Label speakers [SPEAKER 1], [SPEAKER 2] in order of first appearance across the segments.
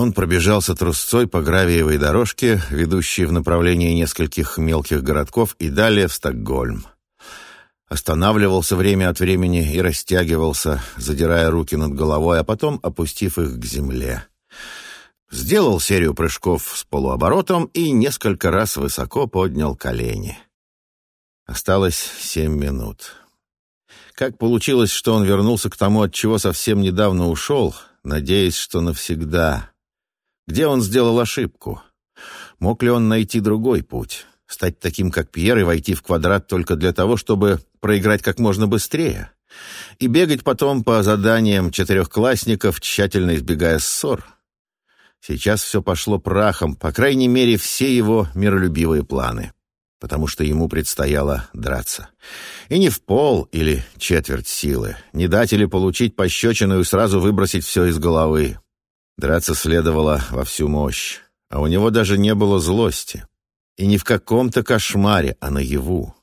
[SPEAKER 1] Он пробежался трусцой по гравиевой дорожке, ведущей в направлении нескольких мелких городков, и далее в Стокгольм. Останавливался время от времени и растягивался, задирая руки над головой, а потом опустив их к земле. Сделал серию прыжков с полуоборотом и несколько раз высоко поднял колени. Осталось семь минут. Как получилось, что он вернулся к тому, от чего совсем недавно ушел, надеясь, что навсегда? Где он сделал ошибку? Мог ли он найти другой путь? Стать таким, как Пьер, и войти в квадрат только для того, чтобы проиграть как можно быстрее? И бегать потом по заданиям четырехклассников, тщательно избегая ссор? Сейчас все пошло прахом, по крайней мере, все его миролюбивые планы потому что ему предстояло драться. И не в пол или четверть силы, не дать или получить пощечину и сразу выбросить все из головы. Драться следовало во всю мощь, а у него даже не было злости. И не в каком-то кошмаре, а наяву.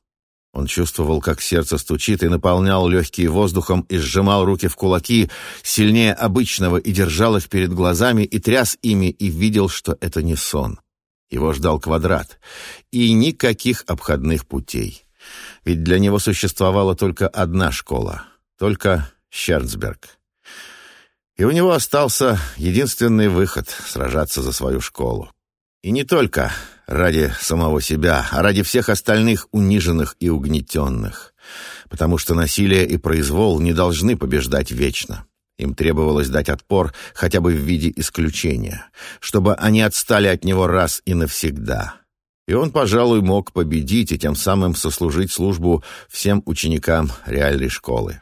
[SPEAKER 1] Он чувствовал, как сердце стучит, и наполнял легкие воздухом, и сжимал руки в кулаки сильнее обычного, и держал их перед глазами, и тряс ими, и видел, что это не сон. Его ждал квадрат. И никаких обходных путей. Ведь для него существовала только одна школа. Только Щернсберг. И у него остался единственный выход — сражаться за свою школу. И не только ради самого себя, а ради всех остальных униженных и угнетенных. Потому что насилие и произвол не должны побеждать вечно. Им требовалось дать отпор хотя бы в виде исключения, чтобы они отстали от него раз и навсегда. И он, пожалуй, мог победить и тем самым сослужить службу всем ученикам реальной школы.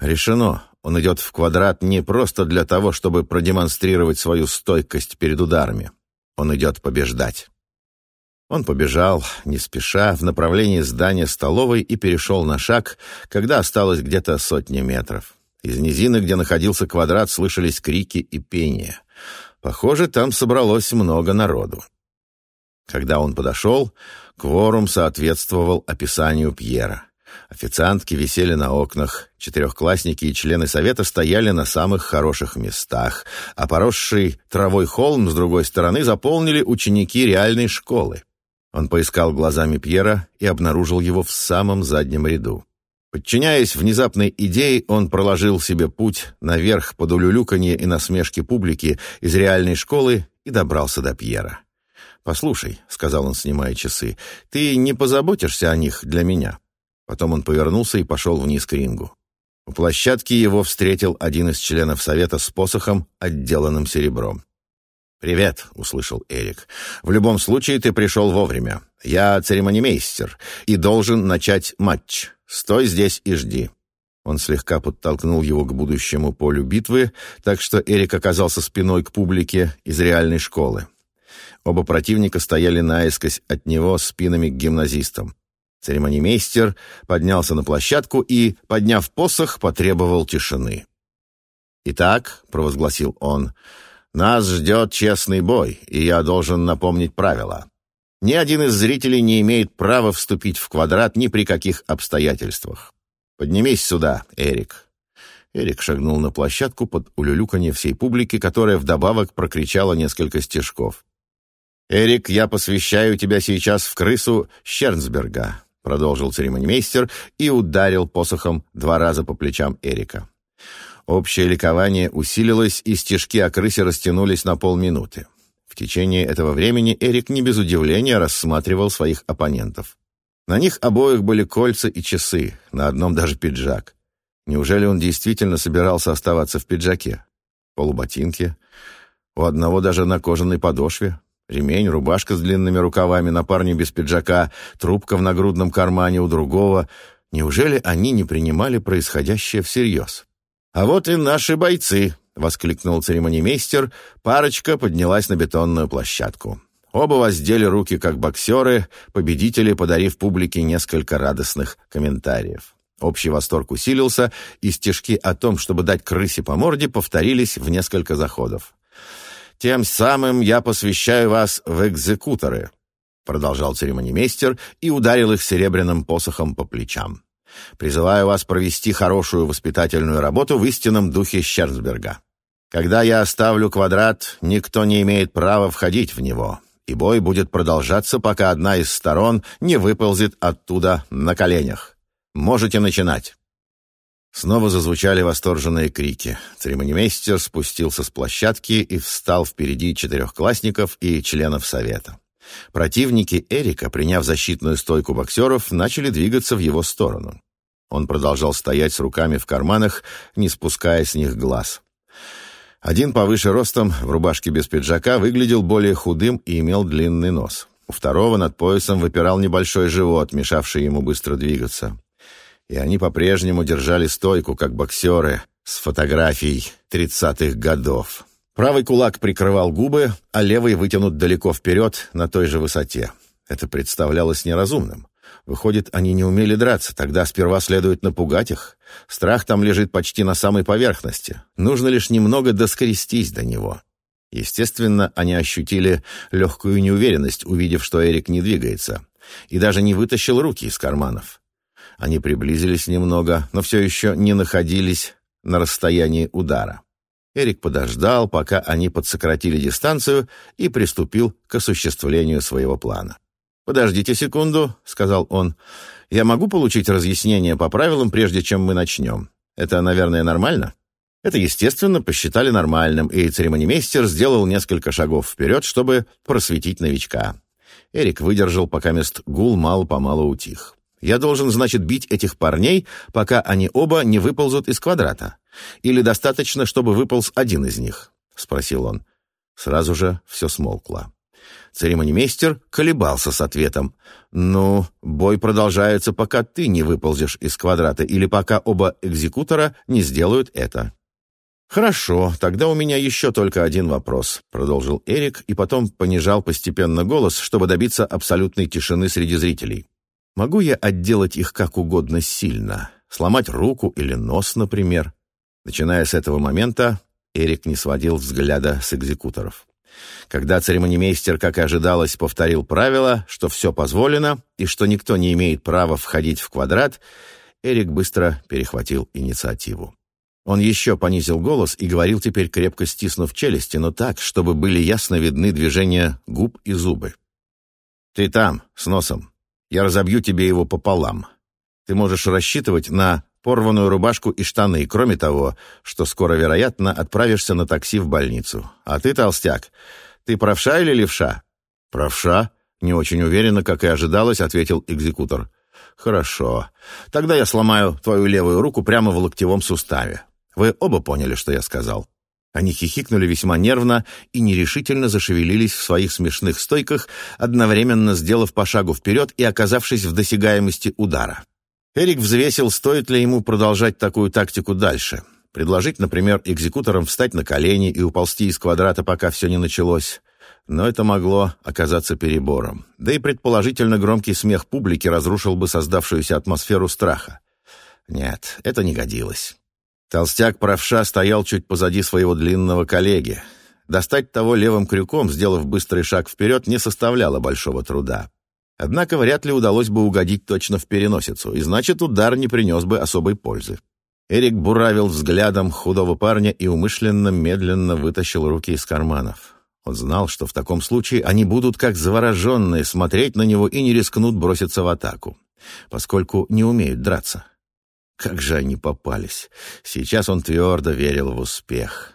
[SPEAKER 1] Решено, он идет в квадрат не просто для того, чтобы продемонстрировать свою стойкость перед ударами. Он идет побеждать. Он побежал, не спеша, в направлении здания столовой и перешел на шаг, когда осталось где-то сотни метров. Из низины, где находился квадрат, слышались крики и пение. Похоже, там собралось много народу. Когда он подошел, кворум соответствовал описанию Пьера. Официантки висели на окнах, четырехклассники и члены совета стояли на самых хороших местах, а поросший травой холм с другой стороны заполнили ученики реальной школы. Он поискал глазами Пьера и обнаружил его в самом заднем ряду. Подчиняясь внезапной идее, он проложил себе путь наверх под улюлюканье и насмешки публики из реальной школы и добрался до Пьера. «Послушай», — сказал он, снимая часы, — «ты не позаботишься о них для меня?» Потом он повернулся и пошел вниз к рингу. У площадки его встретил один из членов совета с посохом, отделанным серебром. «Привет», — услышал Эрик. «В любом случае ты пришел вовремя. Я церемонимейстер и должен начать матч. Стой здесь и жди». Он слегка подтолкнул его к будущему полю битвы, так что Эрик оказался спиной к публике из реальной школы. Оба противника стояли наискось от него спинами к гимназистам. Церемонимейстер поднялся на площадку и, подняв посох, потребовал тишины. «Итак», — провозгласил он, — нас ждет честный бой, и я должен напомнить правила. Ни один из зрителей не имеет права вступить в квадрат ни при каких обстоятельствах. Поднимись сюда, Эрик. Эрик шагнул на площадку под улюлюканье всей публики, которая вдобавок прокричала несколько стежков. «Эрик, я посвящаю тебя сейчас в крысу Щернсберга», продолжил церемонимейстер и ударил посохом два раза по плечам Эрика. Общее ликование усилилось, и стежки о крысе растянулись на полминуты. В течение этого времени Эрик не без удивления рассматривал своих оппонентов. На них обоих были кольца и часы, на одном даже пиджак. Неужели он действительно собирался оставаться в пиджаке? Полуботинки. У одного даже на кожаной подошве. Ремень, рубашка с длинными рукавами на парне без пиджака, трубка в нагрудном кармане у другого. Неужели они не принимали происходящее всерьез? «А вот и наши бойцы!» — воскликнул церемонимейстер. Парочка поднялась на бетонную площадку. Оба воздели руки как боксеры, победители, подарив публике несколько радостных комментариев. Общий восторг усилился, и стежки о том, чтобы дать крысе по морде, повторились в несколько заходов. «Тем самым я посвящаю вас в экзекуторы», — продолжал церемонимейстер и ударил их серебряным посохом по плечам. Призываю вас провести хорошую воспитательную работу в истинном духе Щерцберга. Когда я оставлю квадрат, никто не имеет права входить в него, и бой будет продолжаться, пока одна из сторон не выползет оттуда на коленях. Можете начинать». Снова зазвучали восторженные крики. Церемонимейстер спустился с площадки и встал впереди четырехклассников и членов совета. Противники Эрика, приняв защитную стойку боксеров, начали двигаться в его сторону. Он продолжал стоять с руками в карманах, не спуская с них глаз. Один повыше ростом, в рубашке без пиджака, выглядел более худым и имел длинный нос. У второго над поясом выпирал небольшой живот, мешавший ему быстро двигаться и они по-прежнему держали стойку, как боксеры, с фотографией тридцатых годов. Правый кулак прикрывал губы, а левый вытянут далеко вперед на той же высоте. Это представлялось неразумным. Выходит, они не умели драться, тогда сперва следует напугать их. Страх там лежит почти на самой поверхности. Нужно лишь немного доскрестись до него. Естественно, они ощутили легкую неуверенность, увидев, что Эрик не двигается, и даже не вытащил руки из карманов. Они приблизились немного, но все еще не находились на расстоянии удара. Эрик подождал, пока они подсократили дистанцию, и приступил к осуществлению своего плана. «Подождите секунду», — сказал он. «Я могу получить разъяснение по правилам, прежде чем мы начнем? Это, наверное, нормально?» Это, естественно, посчитали нормальным, и церемонимейстер сделал несколько шагов вперед, чтобы просветить новичка. Эрик выдержал, пока мест гул мало-помалу утих. Я должен, значит, бить этих парней, пока они оба не выползут из квадрата. Или достаточно, чтобы выполз один из них?» — спросил он. Сразу же все смолкло. Церемонимейстер колебался с ответом. «Ну, бой продолжается, пока ты не выползешь из квадрата или пока оба экзекутора не сделают это». «Хорошо, тогда у меня еще только один вопрос», — продолжил Эрик и потом понижал постепенно голос, чтобы добиться абсолютной тишины среди зрителей. Могу я отделать их как угодно сильно? Сломать руку или нос, например? Начиная с этого момента, Эрик не сводил взгляда с экзекуторов. Когда церемонимейстер, как и ожидалось, повторил правило, что все позволено и что никто не имеет права входить в квадрат, Эрик быстро перехватил инициативу. Он еще понизил голос и говорил теперь, крепко стиснув челюсти, но так, чтобы были ясно видны движения губ и зубы. «Ты там, с носом. Я разобью тебе его пополам. Ты можешь рассчитывать на порванную рубашку и штаны, кроме того, что скоро, вероятно, отправишься на такси в больницу. А ты, толстяк, ты правша или левша?» «Правша?» — не очень уверенно, как и ожидалось, ответил экзекутор. «Хорошо. Тогда я сломаю твою левую руку прямо в локтевом суставе. Вы оба поняли, что я сказал?» Они хихикнули весьма нервно и нерешительно зашевелились в своих смешных стойках, одновременно сделав по шагу вперед и оказавшись в досягаемости удара. Эрик взвесил, стоит ли ему продолжать такую тактику дальше. Предложить, например, экзекуторам встать на колени и уползти из квадрата, пока все не началось. Но это могло оказаться перебором. Да и предположительно громкий смех публики разрушил бы создавшуюся атмосферу страха. Нет, это не годилось. Толстяк-правша стоял чуть позади своего длинного коллеги. Достать того левым крюком, сделав быстрый шаг вперед, не составляло большого труда. Однако вряд ли удалось бы угодить точно в переносицу, и значит, удар не принес бы особой пользы. Эрик буравил взглядом худого парня и умышленно медленно вытащил руки из карманов. Он знал, что в таком случае они будут как завороженные смотреть на него и не рискнут броситься в атаку, поскольку не умеют драться. Как же они попались! Сейчас он твердо верил в успех.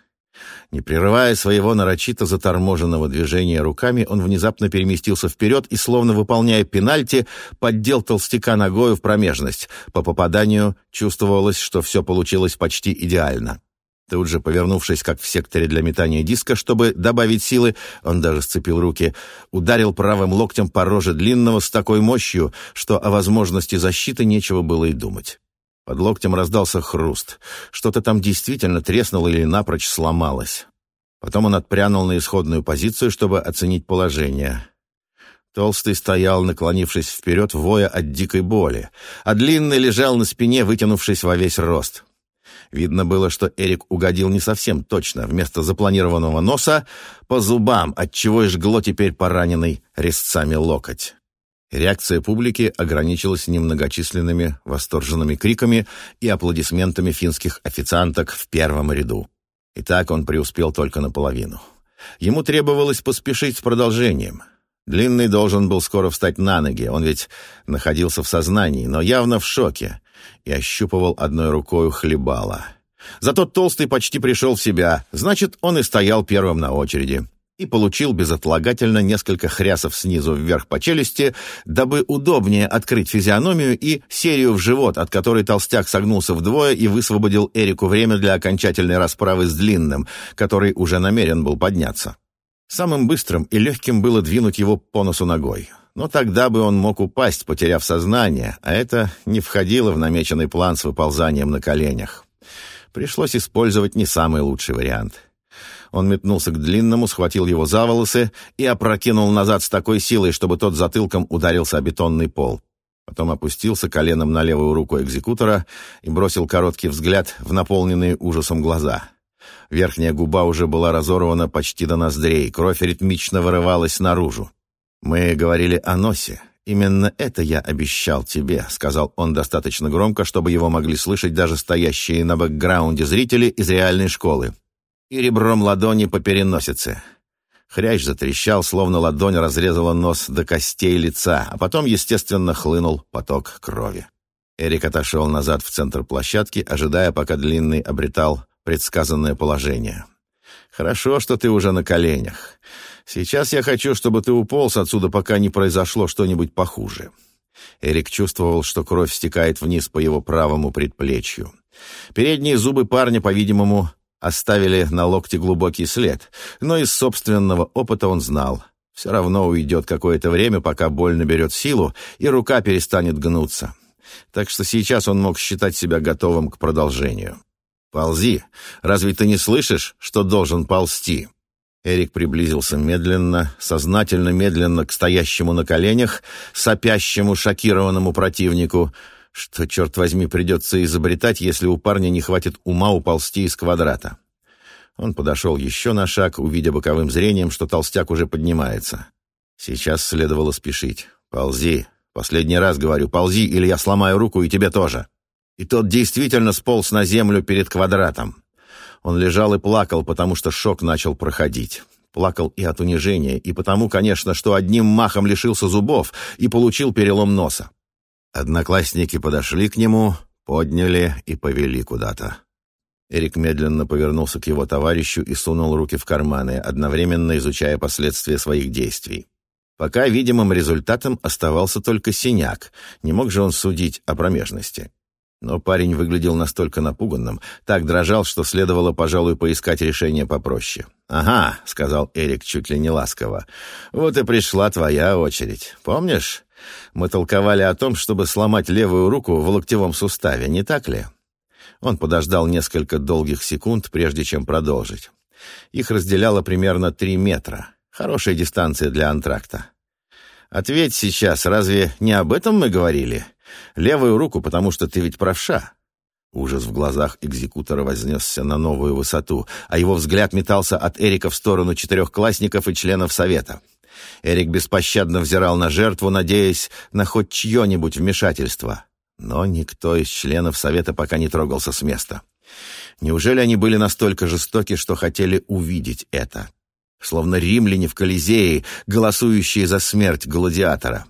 [SPEAKER 1] Не прерывая своего нарочито заторможенного движения руками, он внезапно переместился вперед и, словно выполняя пенальти, поддел толстяка ногою в промежность. По попаданию чувствовалось, что все получилось почти идеально. Тут же, повернувшись, как в секторе для метания диска, чтобы добавить силы, он даже сцепил руки, ударил правым локтем по роже длинного с такой мощью, что о возможности защиты нечего было и думать. Под локтем раздался хруст. Что-то там действительно треснуло или напрочь сломалось. Потом он отпрянул на исходную позицию, чтобы оценить положение. Толстый стоял, наклонившись вперед, воя от дикой боли, а длинный лежал на спине, вытянувшись во весь рост. Видно было, что Эрик угодил не совсем точно. Вместо запланированного носа — по зубам, отчего и жгло теперь пораненный резцами локоть. Реакция публики ограничилась немногочисленными восторженными криками и аплодисментами финских официанток в первом ряду. И так он преуспел только наполовину. Ему требовалось поспешить с продолжением. Длинный должен был скоро встать на ноги, он ведь находился в сознании, но явно в шоке, и ощупывал одной рукой хлебала. Зато Толстый почти пришел в себя, значит, он и стоял первым на очереди и получил безотлагательно несколько хрясов снизу вверх по челюсти, дабы удобнее открыть физиономию и серию в живот, от которой толстяк согнулся вдвое и высвободил Эрику время для окончательной расправы с длинным, который уже намерен был подняться. Самым быстрым и легким было двинуть его по носу ногой. Но тогда бы он мог упасть, потеряв сознание, а это не входило в намеченный план с выползанием на коленях. Пришлось использовать не самый лучший вариант — он метнулся к длинному, схватил его за волосы и опрокинул назад с такой силой, чтобы тот затылком ударился о бетонный пол. Потом опустился коленом на левую руку экзекутора и бросил короткий взгляд в наполненные ужасом глаза. Верхняя губа уже была разорвана почти до ноздрей, кровь ритмично вырывалась наружу. «Мы говорили о носе. Именно это я обещал тебе», — сказал он достаточно громко, чтобы его могли слышать даже стоящие на бэкграунде зрители из реальной школы и ребром ладони по переносице. Хрящ затрещал, словно ладонь разрезала нос до костей лица, а потом, естественно, хлынул поток крови. Эрик отошел назад в центр площадки, ожидая, пока Длинный обретал предсказанное положение. «Хорошо, что ты уже на коленях. Сейчас я хочу, чтобы ты уполз отсюда, пока не произошло что-нибудь похуже». Эрик чувствовал, что кровь стекает вниз по его правому предплечью. Передние зубы парня, по-видимому, оставили на локте глубокий след, но из собственного опыта он знал. Все равно уйдет какое-то время, пока боль наберет силу, и рука перестанет гнуться. Так что сейчас он мог считать себя готовым к продолжению. «Ползи! Разве ты не слышишь, что должен ползти?» Эрик приблизился медленно, сознательно медленно к стоящему на коленях, сопящему, шокированному противнику — что, черт возьми, придется изобретать, если у парня не хватит ума уползти из квадрата? Он подошел еще на шаг, увидя боковым зрением, что толстяк уже поднимается. Сейчас следовало спешить. «Ползи. Последний раз говорю, ползи, или я сломаю руку, и тебе тоже». И тот действительно сполз на землю перед квадратом. Он лежал и плакал, потому что шок начал проходить. Плакал и от унижения, и потому, конечно, что одним махом лишился зубов и получил перелом носа. Одноклассники подошли к нему, подняли и повели куда-то. Эрик медленно повернулся к его товарищу и сунул руки в карманы, одновременно изучая последствия своих действий. Пока видимым результатом оставался только синяк, не мог же он судить о промежности. Но парень выглядел настолько напуганным, так дрожал, что следовало, пожалуй, поискать решение попроще. «Ага», — сказал Эрик чуть ли не ласково, — «вот и пришла твоя очередь. Помнишь, мы толковали о том, чтобы сломать левую руку в локтевом суставе, не так ли? Он подождал несколько долгих секунд, прежде чем продолжить. Их разделяло примерно три метра. Хорошая дистанция для антракта. Ответь сейчас, разве не об этом мы говорили? Левую руку, потому что ты ведь правша. Ужас в глазах экзекутора вознесся на новую высоту, а его взгляд метался от Эрика в сторону четырехклассников и членов совета. Эрик беспощадно взирал на жертву, надеясь на хоть чье-нибудь вмешательство. Но никто из членов Совета пока не трогался с места. Неужели они были настолько жестоки, что хотели увидеть это? Словно римляне в Колизее, голосующие за смерть гладиатора.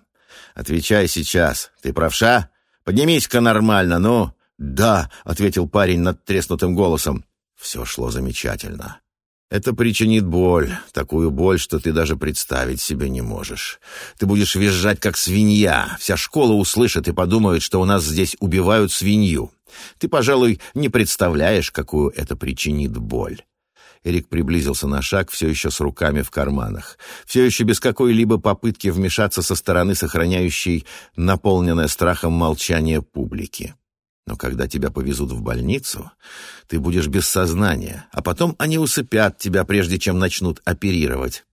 [SPEAKER 1] «Отвечай сейчас. Ты правша? Поднимись-ка нормально, ну!» «Да», — ответил парень над треснутым голосом. Все шло замечательно. Это причинит боль, такую боль, что ты даже представить себе не можешь. Ты будешь визжать, как свинья. Вся школа услышит и подумает, что у нас здесь убивают свинью. Ты, пожалуй, не представляешь, какую это причинит боль. Эрик приблизился на шаг, все еще с руками в карманах, все еще без какой-либо попытки вмешаться со стороны сохраняющей наполненное страхом молчание публики. Но когда тебя повезут в больницу, ты будешь без сознания, а потом они усыпят тебя, прежде чем начнут оперировать.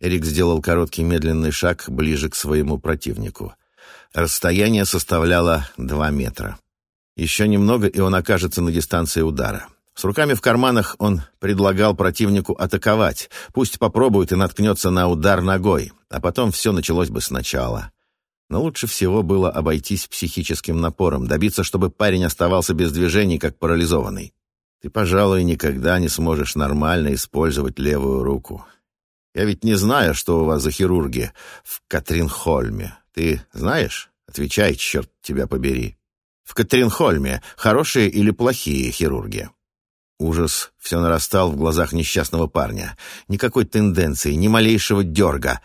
[SPEAKER 1] Эрик сделал короткий медленный шаг ближе к своему противнику. Расстояние составляло два метра. Еще немного, и он окажется на дистанции удара. С руками в карманах он предлагал противнику атаковать. Пусть попробует и наткнется на удар ногой, а потом все началось бы сначала. Но лучше всего было обойтись психическим напором, добиться, чтобы парень оставался без движений, как парализованный. Ты, пожалуй, никогда не сможешь нормально использовать левую руку. Я ведь не знаю, что у вас за хирурги в Катринхольме. Ты знаешь? Отвечай, черт тебя побери. В Катринхольме хорошие или плохие хирурги? Ужас все нарастал в глазах несчастного парня. Никакой тенденции, ни малейшего дерга.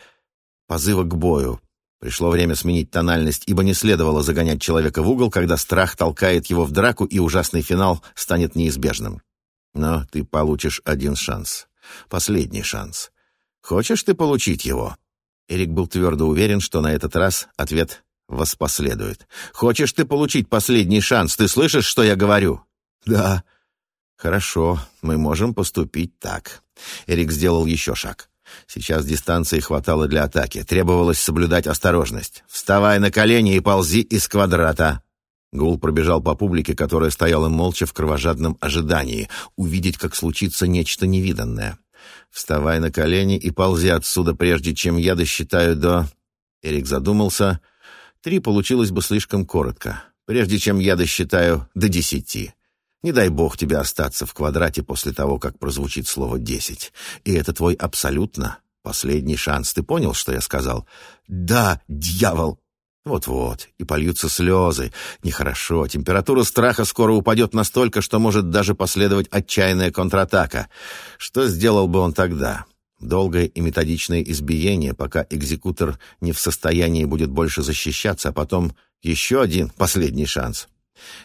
[SPEAKER 1] Позыва к бою. Пришло время сменить тональность, ибо не следовало загонять человека в угол, когда страх толкает его в драку, и ужасный финал станет неизбежным. Но ты получишь один шанс. Последний шанс. Хочешь ты получить его? Эрик был твердо уверен, что на этот раз ответ воспоследует. «Хочешь ты получить последний шанс? Ты слышишь, что я говорю?» «Да». «Хорошо, мы можем поступить так». Эрик сделал еще шаг. Сейчас дистанции хватало для атаки. Требовалось соблюдать осторожность. «Вставай на колени и ползи из квадрата!» Гул пробежал по публике, которая стояла молча в кровожадном ожидании, увидеть, как случится нечто невиданное. «Вставай на колени и ползи отсюда, прежде чем я досчитаю до...» Эрик задумался. «Три получилось бы слишком коротко. Прежде чем я досчитаю до десяти». Не дай бог тебе остаться в квадрате после того, как прозвучит слово «десять». И это твой абсолютно последний шанс. Ты понял, что я сказал? Да, дьявол! Вот-вот, и польются слезы. Нехорошо, температура страха скоро упадет настолько, что может даже последовать отчаянная контратака. Что сделал бы он тогда? Долгое и методичное избиение, пока экзекутор не в состоянии будет больше защищаться, а потом еще один последний шанс.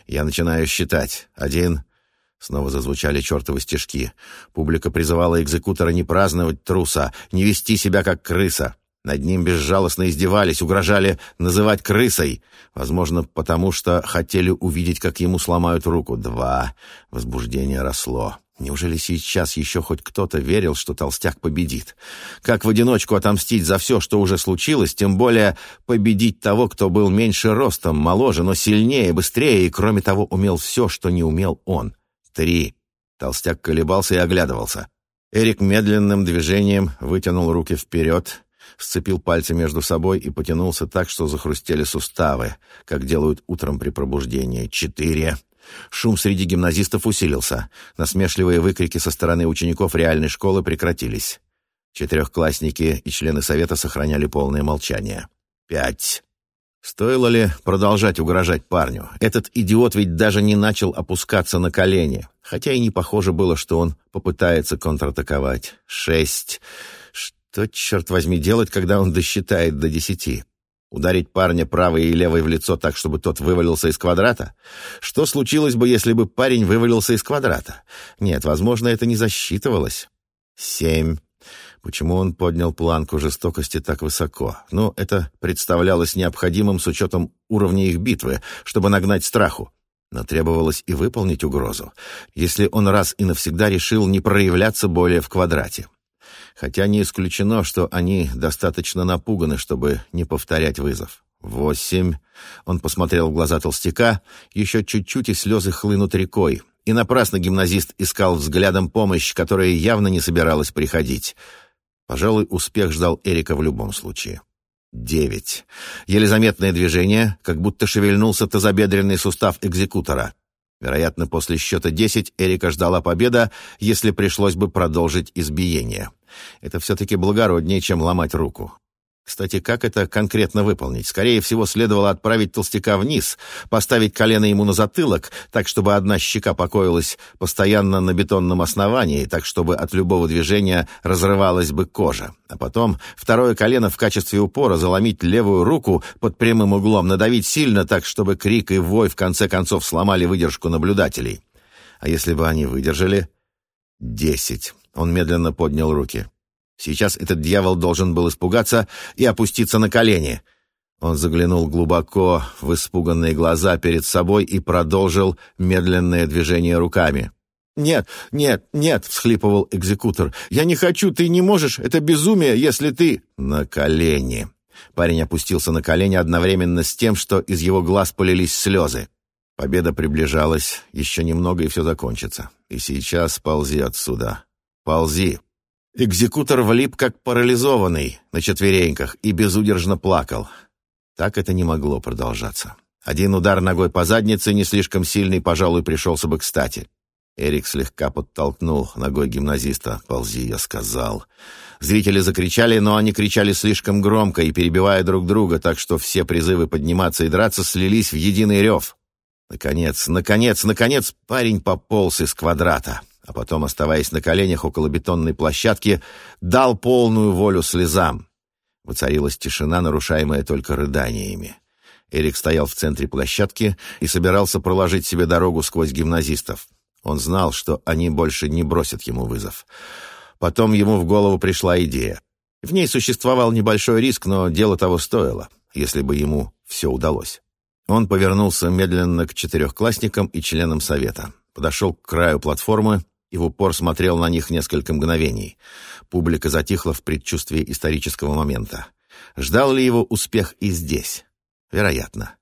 [SPEAKER 1] Я начинаю считать. Один. Снова зазвучали чертовы стежки. Публика призывала экзекутора не праздновать труса, не вести себя как крыса. Над ним безжалостно издевались, угрожали называть крысой. Возможно, потому что хотели увидеть, как ему сломают руку. Два. Возбуждение росло. Неужели сейчас еще хоть кто-то верил, что толстяк победит? Как в одиночку отомстить за все, что уже случилось, тем более победить того, кто был меньше ростом, моложе, но сильнее, быстрее и, кроме того, умел все, что не умел он? Три. Толстяк колебался и оглядывался. Эрик медленным движением вытянул руки вперед, сцепил пальцы между собой и потянулся так, что захрустели суставы, как делают утром при пробуждении. Четыре. Шум среди гимназистов усилился. Насмешливые выкрики со стороны учеников реальной школы прекратились. Четырехклассники и члены совета сохраняли полное молчание. Пять. Стоило ли продолжать угрожать парню? Этот идиот ведь даже не начал опускаться на колени, хотя и не похоже было, что он попытается контратаковать. Шесть. Что, черт возьми, делать, когда он досчитает до десяти? Ударить парня правой и левой в лицо так, чтобы тот вывалился из квадрата? Что случилось бы, если бы парень вывалился из квадрата? Нет, возможно, это не засчитывалось. Семь. Почему он поднял планку жестокости так высоко? Ну, это представлялось необходимым с учетом уровня их битвы, чтобы нагнать страху. Но требовалось и выполнить угрозу, если он раз и навсегда решил не проявляться более в квадрате хотя не исключено, что они достаточно напуганы, чтобы не повторять вызов. «Восемь». Он посмотрел в глаза толстяка, еще чуть-чуть и слезы хлынут рекой. И напрасно гимназист искал взглядом помощь, которая явно не собиралась приходить. Пожалуй, успех ждал Эрика в любом случае. Девять. Еле заметное движение, как будто шевельнулся тазобедренный сустав экзекутора. Вероятно, после счета десять Эрика ждала победа, если пришлось бы продолжить избиение. Это все-таки благороднее, чем ломать руку. Кстати, как это конкретно выполнить? Скорее всего, следовало отправить толстяка вниз, поставить колено ему на затылок, так, чтобы одна щека покоилась постоянно на бетонном основании, так, чтобы от любого движения разрывалась бы кожа. А потом второе колено в качестве упора заломить левую руку под прямым углом, надавить сильно так, чтобы крик и вой в конце концов сломали выдержку наблюдателей. А если бы они выдержали? Десять. Он медленно поднял руки. Сейчас этот дьявол должен был испугаться и опуститься на колени. Он заглянул глубоко в испуганные глаза перед собой и продолжил медленное движение руками. «Нет, нет, нет!» — всхлипывал экзекутор. «Я не хочу, ты не можешь! Это безумие, если ты...» «На колени!» Парень опустился на колени одновременно с тем, что из его глаз полились слезы. Победа приближалась, еще немного и все закончится. И сейчас ползи отсюда. Ползи. Экзекутор влип как парализованный на четвереньках и безудержно плакал. Так это не могло продолжаться. Один удар ногой по заднице, не слишком сильный, пожалуй, пришелся бы кстати. Эрик слегка подтолкнул ногой гимназиста. «Ползи», — я сказал. Зрители закричали, но они кричали слишком громко и перебивая друг друга, так что все призывы подниматься и драться слились в единый рев. Наконец, наконец, наконец парень пополз из квадрата, а потом, оставаясь на коленях около бетонной площадки, дал полную волю слезам. Воцарилась тишина, нарушаемая только рыданиями. Эрик стоял в центре площадки и собирался проложить себе дорогу сквозь гимназистов. Он знал, что они больше не бросят ему вызов. Потом ему в голову пришла идея. В ней существовал небольшой риск, но дело того стоило, если бы ему все удалось. Он повернулся медленно к четырехклассникам и членам совета. Подошел к краю платформы и в упор смотрел на них несколько мгновений. Публика затихла в предчувствии исторического момента. Ждал ли его успех и здесь? Вероятно.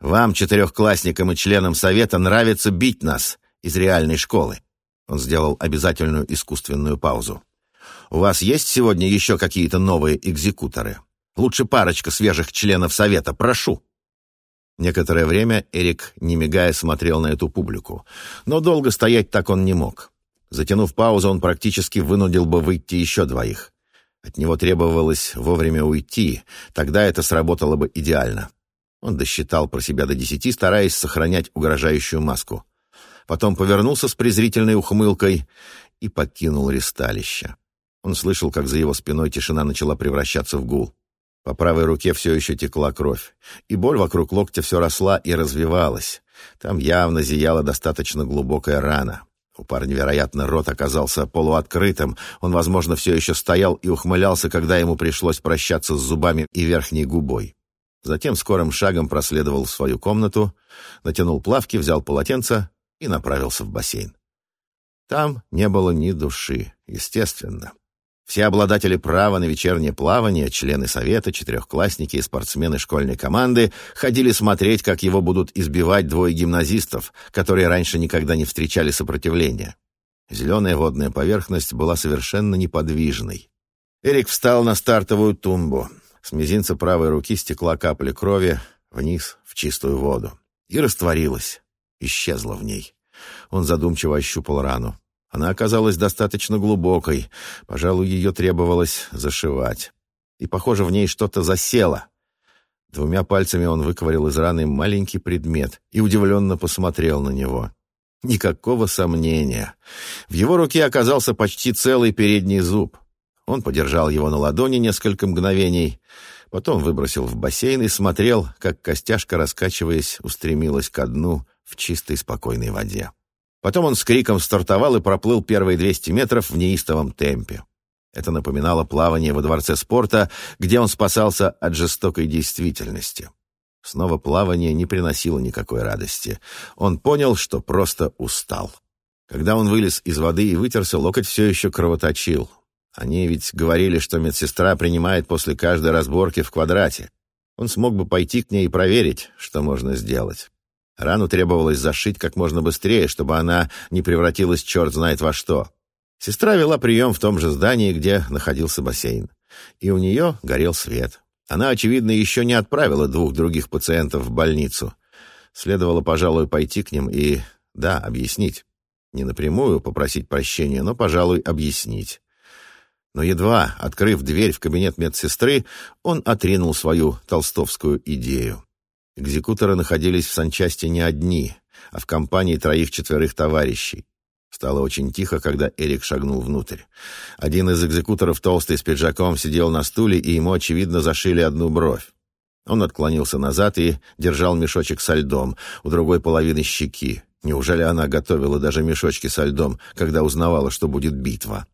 [SPEAKER 1] Вам, четырехклассникам и членам совета, нравится бить нас из реальной школы. Он сделал обязательную искусственную паузу. «У вас есть сегодня еще какие-то новые экзекуторы? Лучше парочка свежих членов совета, прошу!» Некоторое время Эрик, не мигая, смотрел на эту публику. Но долго стоять так он не мог. Затянув паузу, он практически вынудил бы выйти еще двоих. От него требовалось вовремя уйти, тогда это сработало бы идеально. Он досчитал про себя до десяти, стараясь сохранять угрожающую маску потом повернулся с презрительной ухмылкой и покинул ристалище. Он слышал, как за его спиной тишина начала превращаться в гул. По правой руке все еще текла кровь, и боль вокруг локтя все росла и развивалась. Там явно зияла достаточно глубокая рана. У парня, вероятно, рот оказался полуоткрытым. Он, возможно, все еще стоял и ухмылялся, когда ему пришлось прощаться с зубами и верхней губой. Затем скорым шагом проследовал в свою комнату, натянул плавки, взял полотенце и направился в бассейн. Там не было ни души, естественно. Все обладатели права на вечернее плавание, члены совета, четырехклассники и спортсмены школьной команды ходили смотреть, как его будут избивать двое гимназистов, которые раньше никогда не встречали сопротивления. Зеленая водная поверхность была совершенно неподвижной. Эрик встал на стартовую тумбу. С мизинца правой руки стекла капля крови вниз в чистую воду и растворилась исчезла в ней. Он задумчиво ощупал рану. Она оказалась достаточно глубокой. Пожалуй, ее требовалось зашивать. И, похоже, в ней что-то засело. Двумя пальцами он выковырял из раны маленький предмет и удивленно посмотрел на него. Никакого сомнения. В его руке оказался почти целый передний зуб. Он подержал его на ладони несколько мгновений, потом выбросил в бассейн и смотрел, как костяшка, раскачиваясь, устремилась ко дну, в чистой спокойной воде. Потом он с криком стартовал и проплыл первые 200 метров в неистовом темпе. Это напоминало плавание во дворце спорта, где он спасался от жестокой действительности. Снова плавание не приносило никакой радости. Он понял, что просто устал. Когда он вылез из воды и вытерся, локоть все еще кровоточил. Они ведь говорили, что медсестра принимает после каждой разборки в квадрате. Он смог бы пойти к ней и проверить, что можно сделать. Рану требовалось зашить как можно быстрее, чтобы она не превратилась черт знает во что. Сестра вела прием в том же здании, где находился бассейн. И у нее горел свет. Она, очевидно, еще не отправила двух других пациентов в больницу. Следовало, пожалуй, пойти к ним и, да, объяснить. Не напрямую попросить прощения, но, пожалуй, объяснить. Но едва, открыв дверь в кабинет медсестры, он отринул свою толстовскую идею. Экзекуторы находились в санчасти не одни, а в компании троих-четверых товарищей. Стало очень тихо, когда Эрик шагнул внутрь. Один из экзекуторов, толстый с пиджаком, сидел на стуле, и ему, очевидно, зашили одну бровь. Он отклонился назад и держал мешочек со льдом у другой половины щеки. Неужели она готовила даже мешочки со льдом, когда узнавала, что будет битва?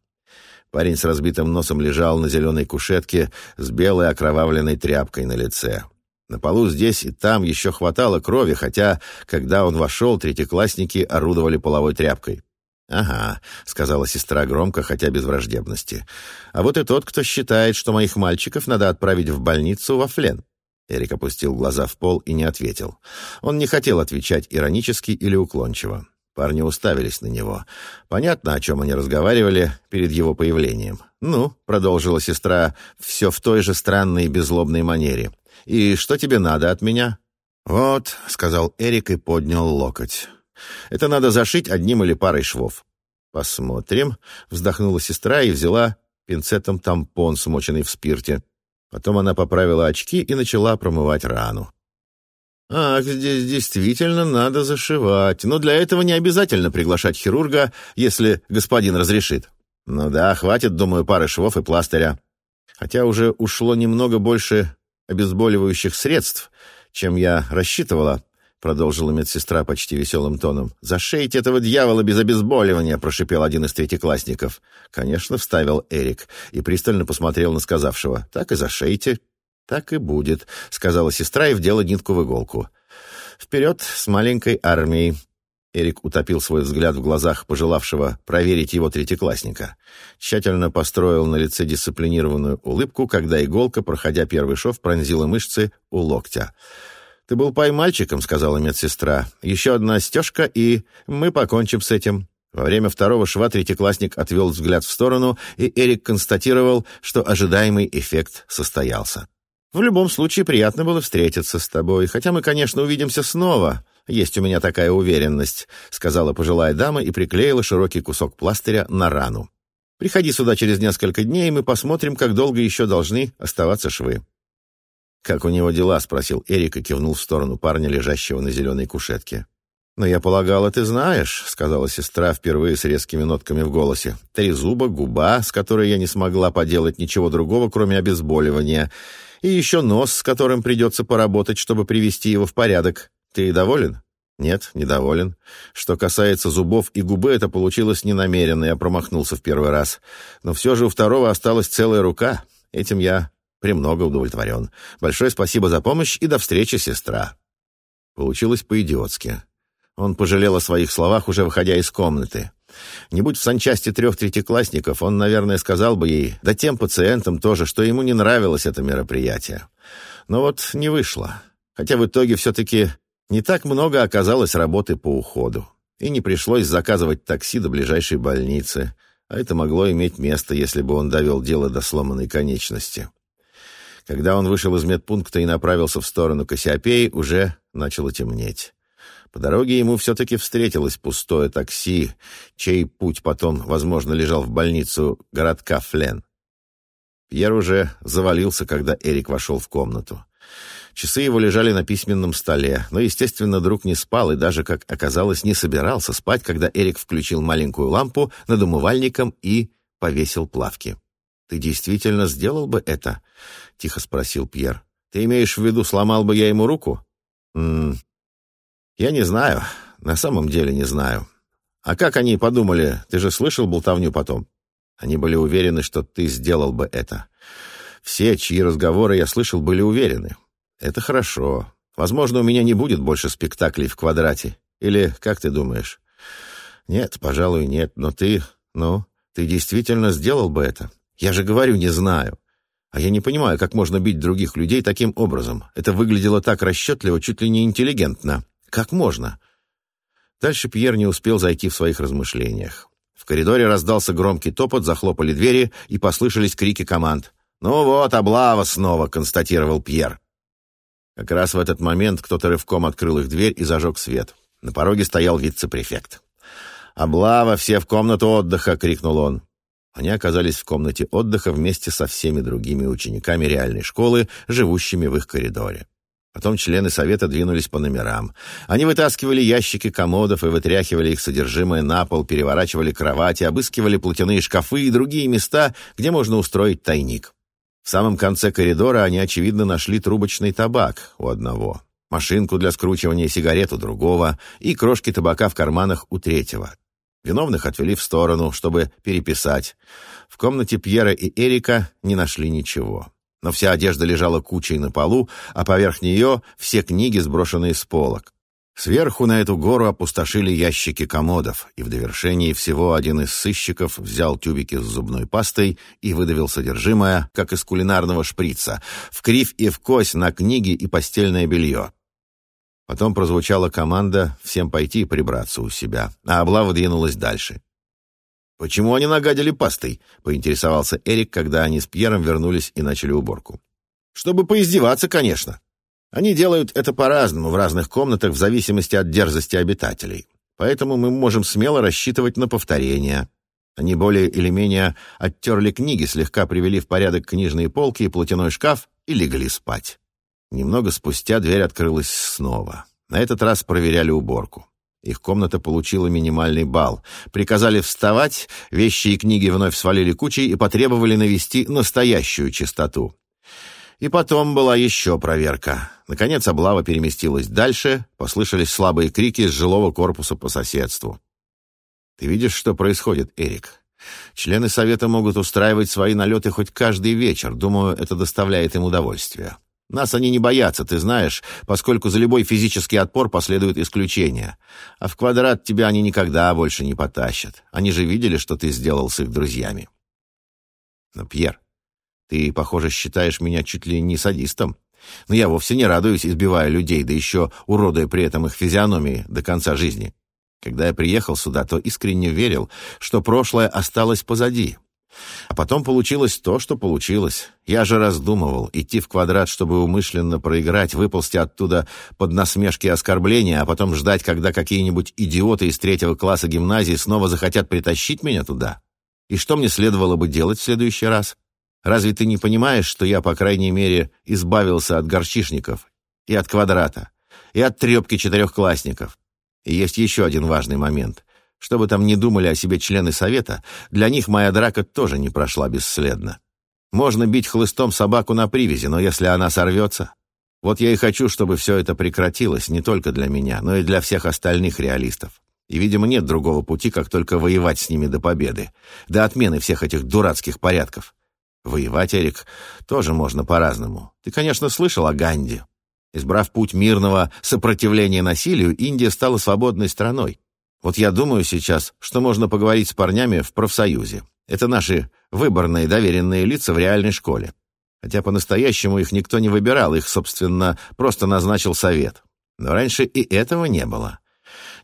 [SPEAKER 1] Парень с разбитым носом лежал на зеленой кушетке с белой окровавленной тряпкой на лице. На полу здесь и там еще хватало крови, хотя, когда он вошел, третьеклассники орудовали половой тряпкой. «Ага», — сказала сестра громко, хотя без враждебности. «А вот и тот, кто считает, что моих мальчиков надо отправить в больницу во Флен». Эрик опустил глаза в пол и не ответил. Он не хотел отвечать иронически или уклончиво. Парни уставились на него. Понятно, о чем они разговаривали перед его появлением. «Ну», — продолжила сестра, — «все в той же странной и беззлобной манере. И что тебе надо от меня?» «Вот», — сказал Эрик и поднял локоть. Это надо зашить одним или парой швов. «Посмотрим», — вздохнула сестра и взяла пинцетом тампон, смоченный в спирте. Потом она поправила очки и начала промывать рану. «Ах, здесь действительно надо зашивать. Но для этого не обязательно приглашать хирурга, если господин разрешит. Ну да, хватит, думаю, пары швов и пластыря. Хотя уже ушло немного больше обезболивающих средств, чем я рассчитывала. — продолжила медсестра почти веселым тоном. «Зашейте этого дьявола без обезболивания!» — прошипел один из третьеклассников. «Конечно», — вставил Эрик и пристально посмотрел на сказавшего. «Так и зашейте». «Так и будет», — сказала сестра и вдела нитку в иголку. «Вперед с маленькой армией!» Эрик утопил свой взгляд в глазах пожелавшего проверить его третьеклассника. Тщательно построил на лице дисциплинированную улыбку, когда иголка, проходя первый шов, пронзила мышцы у локтя. «Ты был поймальчиком», — сказала медсестра. «Еще одна стежка, и мы покончим с этим». Во время второго шва третьеклассник отвел взгляд в сторону, и Эрик констатировал, что ожидаемый эффект состоялся. «В любом случае, приятно было встретиться с тобой, хотя мы, конечно, увидимся снова. Есть у меня такая уверенность», — сказала пожилая дама и приклеила широкий кусок пластыря на рану. «Приходи сюда через несколько дней, и мы посмотрим, как долго еще должны оставаться швы». «Как у него дела?» — спросил Эрик и кивнул в сторону парня, лежащего на зеленой кушетке. «Но я полагала, ты знаешь», — сказала сестра впервые с резкими нотками в голосе. «Три зуба, губа, с которой я не смогла поделать ничего другого, кроме обезболивания, и еще нос, с которым придется поработать, чтобы привести его в порядок. Ты доволен?» «Нет, недоволен. Что касается зубов и губы, это получилось ненамеренно, я промахнулся в первый раз. Но все же у второго осталась целая рука. Этим я Премного удовлетворен. Большое спасибо за помощь и до встречи, сестра». Получилось по-идиотски. Он пожалел о своих словах, уже выходя из комнаты. Не будь в санчасти трех третьеклассников, он, наверное, сказал бы ей, да тем пациентам тоже, что ему не нравилось это мероприятие. Но вот не вышло. Хотя в итоге все-таки не так много оказалось работы по уходу. И не пришлось заказывать такси до ближайшей больницы. А это могло иметь место, если бы он довел дело до сломанной конечности. Когда он вышел из медпункта и направился в сторону Кассиопеи, уже начало темнеть. По дороге ему все-таки встретилось пустое такси, чей путь потом, возможно, лежал в больницу городка Флен. Пьер уже завалился, когда Эрик вошел в комнату. Часы его лежали на письменном столе, но, естественно, друг не спал и даже, как оказалось, не собирался спать, когда Эрик включил маленькую лампу над умывальником и повесил плавки. «Ты действительно сделал бы это?» — тихо спросил Пьер. «Ты имеешь в виду, сломал бы я ему руку?» «М -м, «Я не знаю. На самом деле не знаю. А как они подумали? Ты же слышал болтовню потом?» Они были уверены, что ты сделал бы это. Все, чьи разговоры я слышал, были уверены. Это хорошо. Возможно, у меня не будет больше спектаклей в квадрате. Или как ты думаешь? Нет, пожалуй, нет. Но ты... Ну, ты действительно сделал бы это? Я же говорю, не знаю. А я не понимаю, как можно бить других людей таким образом. Это выглядело так расчетливо, чуть ли не интеллигентно. Как можно? Дальше Пьер не успел зайти в своих размышлениях. В коридоре раздался громкий топот, захлопали двери и послышались крики команд. «Ну вот, облава снова», — констатировал Пьер. Как раз в этот момент кто-то рывком открыл их дверь и зажег свет. На пороге стоял вице-префект. «Облава, все в комнату отдыха!» — крикнул он. Они оказались в комнате отдыха вместе со всеми другими учениками реальной школы, живущими в их коридоре. Потом члены совета двинулись по номерам. Они вытаскивали ящики комодов и вытряхивали их содержимое на пол, переворачивали кровати, обыскивали платяные шкафы и другие места, где можно устроить тайник. В самом конце коридора они, очевидно, нашли трубочный табак у одного, машинку для скручивания сигарет у другого и крошки табака в карманах у третьего. Виновных отвели в сторону, чтобы переписать. В комнате Пьера и Эрика не нашли ничего. Но вся одежда лежала кучей на полу, а поверх нее все книги, сброшенные с полок. Сверху на эту гору опустошили ящики комодов, и в довершении всего один из сыщиков взял тюбики с зубной пастой и выдавил содержимое, как из кулинарного шприца, в кривь и в кось на книги и постельное белье. Потом прозвучала команда всем пойти и прибраться у себя, а облава двинулась дальше. «Почему они нагадили пастой?» — поинтересовался Эрик, когда они с Пьером вернулись и начали уборку. «Чтобы поиздеваться, конечно. Они делают это по-разному в разных комнатах в зависимости от дерзости обитателей. поэтому мы можем смело рассчитывать на повторение. Они более или менее оттерли книги, слегка привели в порядок книжные полки и платяной шкаф и легли спать. Немного спустя дверь открылась снова. На этот раз проверяли уборку. Их комната получила минимальный балл. Приказали вставать, вещи и книги вновь свалили кучей и потребовали навести настоящую чистоту. И потом была еще проверка. Наконец облава переместилась дальше, послышались слабые крики из жилого корпуса по соседству. «Ты видишь, что происходит, Эрик? Члены совета могут устраивать свои налеты хоть каждый вечер. Думаю, это доставляет им удовольствие. Нас они не боятся, ты знаешь, поскольку за любой физический отпор последует исключение. А в квадрат тебя они никогда больше не потащат. Они же видели, что ты сделал с их друзьями. Но, Пьер, ты, похоже, считаешь меня чуть ли не садистом. Но я вовсе не радуюсь, избивая людей, да еще уродуя при этом их физиономии до конца жизни. Когда я приехал сюда, то искренне верил, что прошлое осталось позади, а потом получилось то, что получилось. Я же раздумывал, идти в квадрат, чтобы умышленно проиграть, выползти оттуда под насмешки и оскорбления, а потом ждать, когда какие-нибудь идиоты из третьего класса гимназии снова захотят притащить меня туда. И что мне следовало бы делать в следующий раз? Разве ты не понимаешь, что я, по крайней мере, избавился от горчишников и от квадрата, и от трепки четырехклассников? И есть еще один важный момент. Что бы там ни думали о себе члены совета, для них моя драка тоже не прошла бесследно. Можно бить хлыстом собаку на привязи, но если она сорвется... Вот я и хочу, чтобы все это прекратилось не только для меня, но и для всех остальных реалистов. И, видимо, нет другого пути, как только воевать с ними до победы, до отмены всех этих дурацких порядков. Воевать, Эрик, тоже можно по-разному. Ты, конечно, слышал о Ганди. Избрав путь мирного сопротивления насилию, Индия стала свободной страной. Вот я думаю сейчас, что можно поговорить с парнями в профсоюзе. Это наши выборные доверенные лица в реальной школе. Хотя по-настоящему их никто не выбирал, их, собственно, просто назначил совет. Но раньше и этого не было.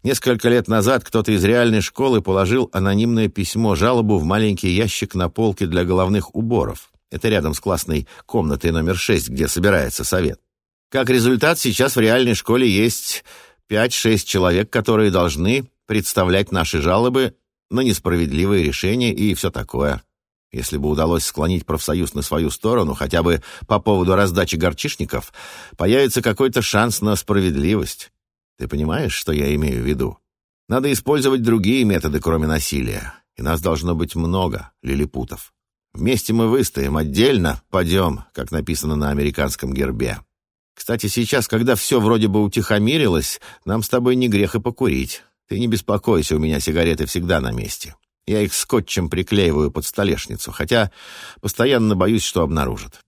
[SPEAKER 1] Несколько лет назад кто-то из реальной школы положил анонимное письмо-жалобу в маленький ящик на полке для головных уборов. Это рядом с классной комнатой номер 6, где собирается совет. Как результат, сейчас в реальной школе есть 5-6 человек, которые должны представлять наши жалобы на несправедливые решения и все такое. Если бы удалось склонить профсоюз на свою сторону, хотя бы по поводу раздачи горчишников, появится какой-то шанс на справедливость. Ты понимаешь, что я имею в виду? Надо использовать другие методы, кроме насилия. И нас должно быть много, лилипутов. Вместе мы выстоим, отдельно падем, как написано на американском гербе. Кстати, сейчас, когда все вроде бы утихомирилось, нам с тобой не грех и покурить. Ты не беспокойся, у меня сигареты всегда на месте. Я их скотчем приклеиваю под столешницу, хотя постоянно боюсь, что обнаружат.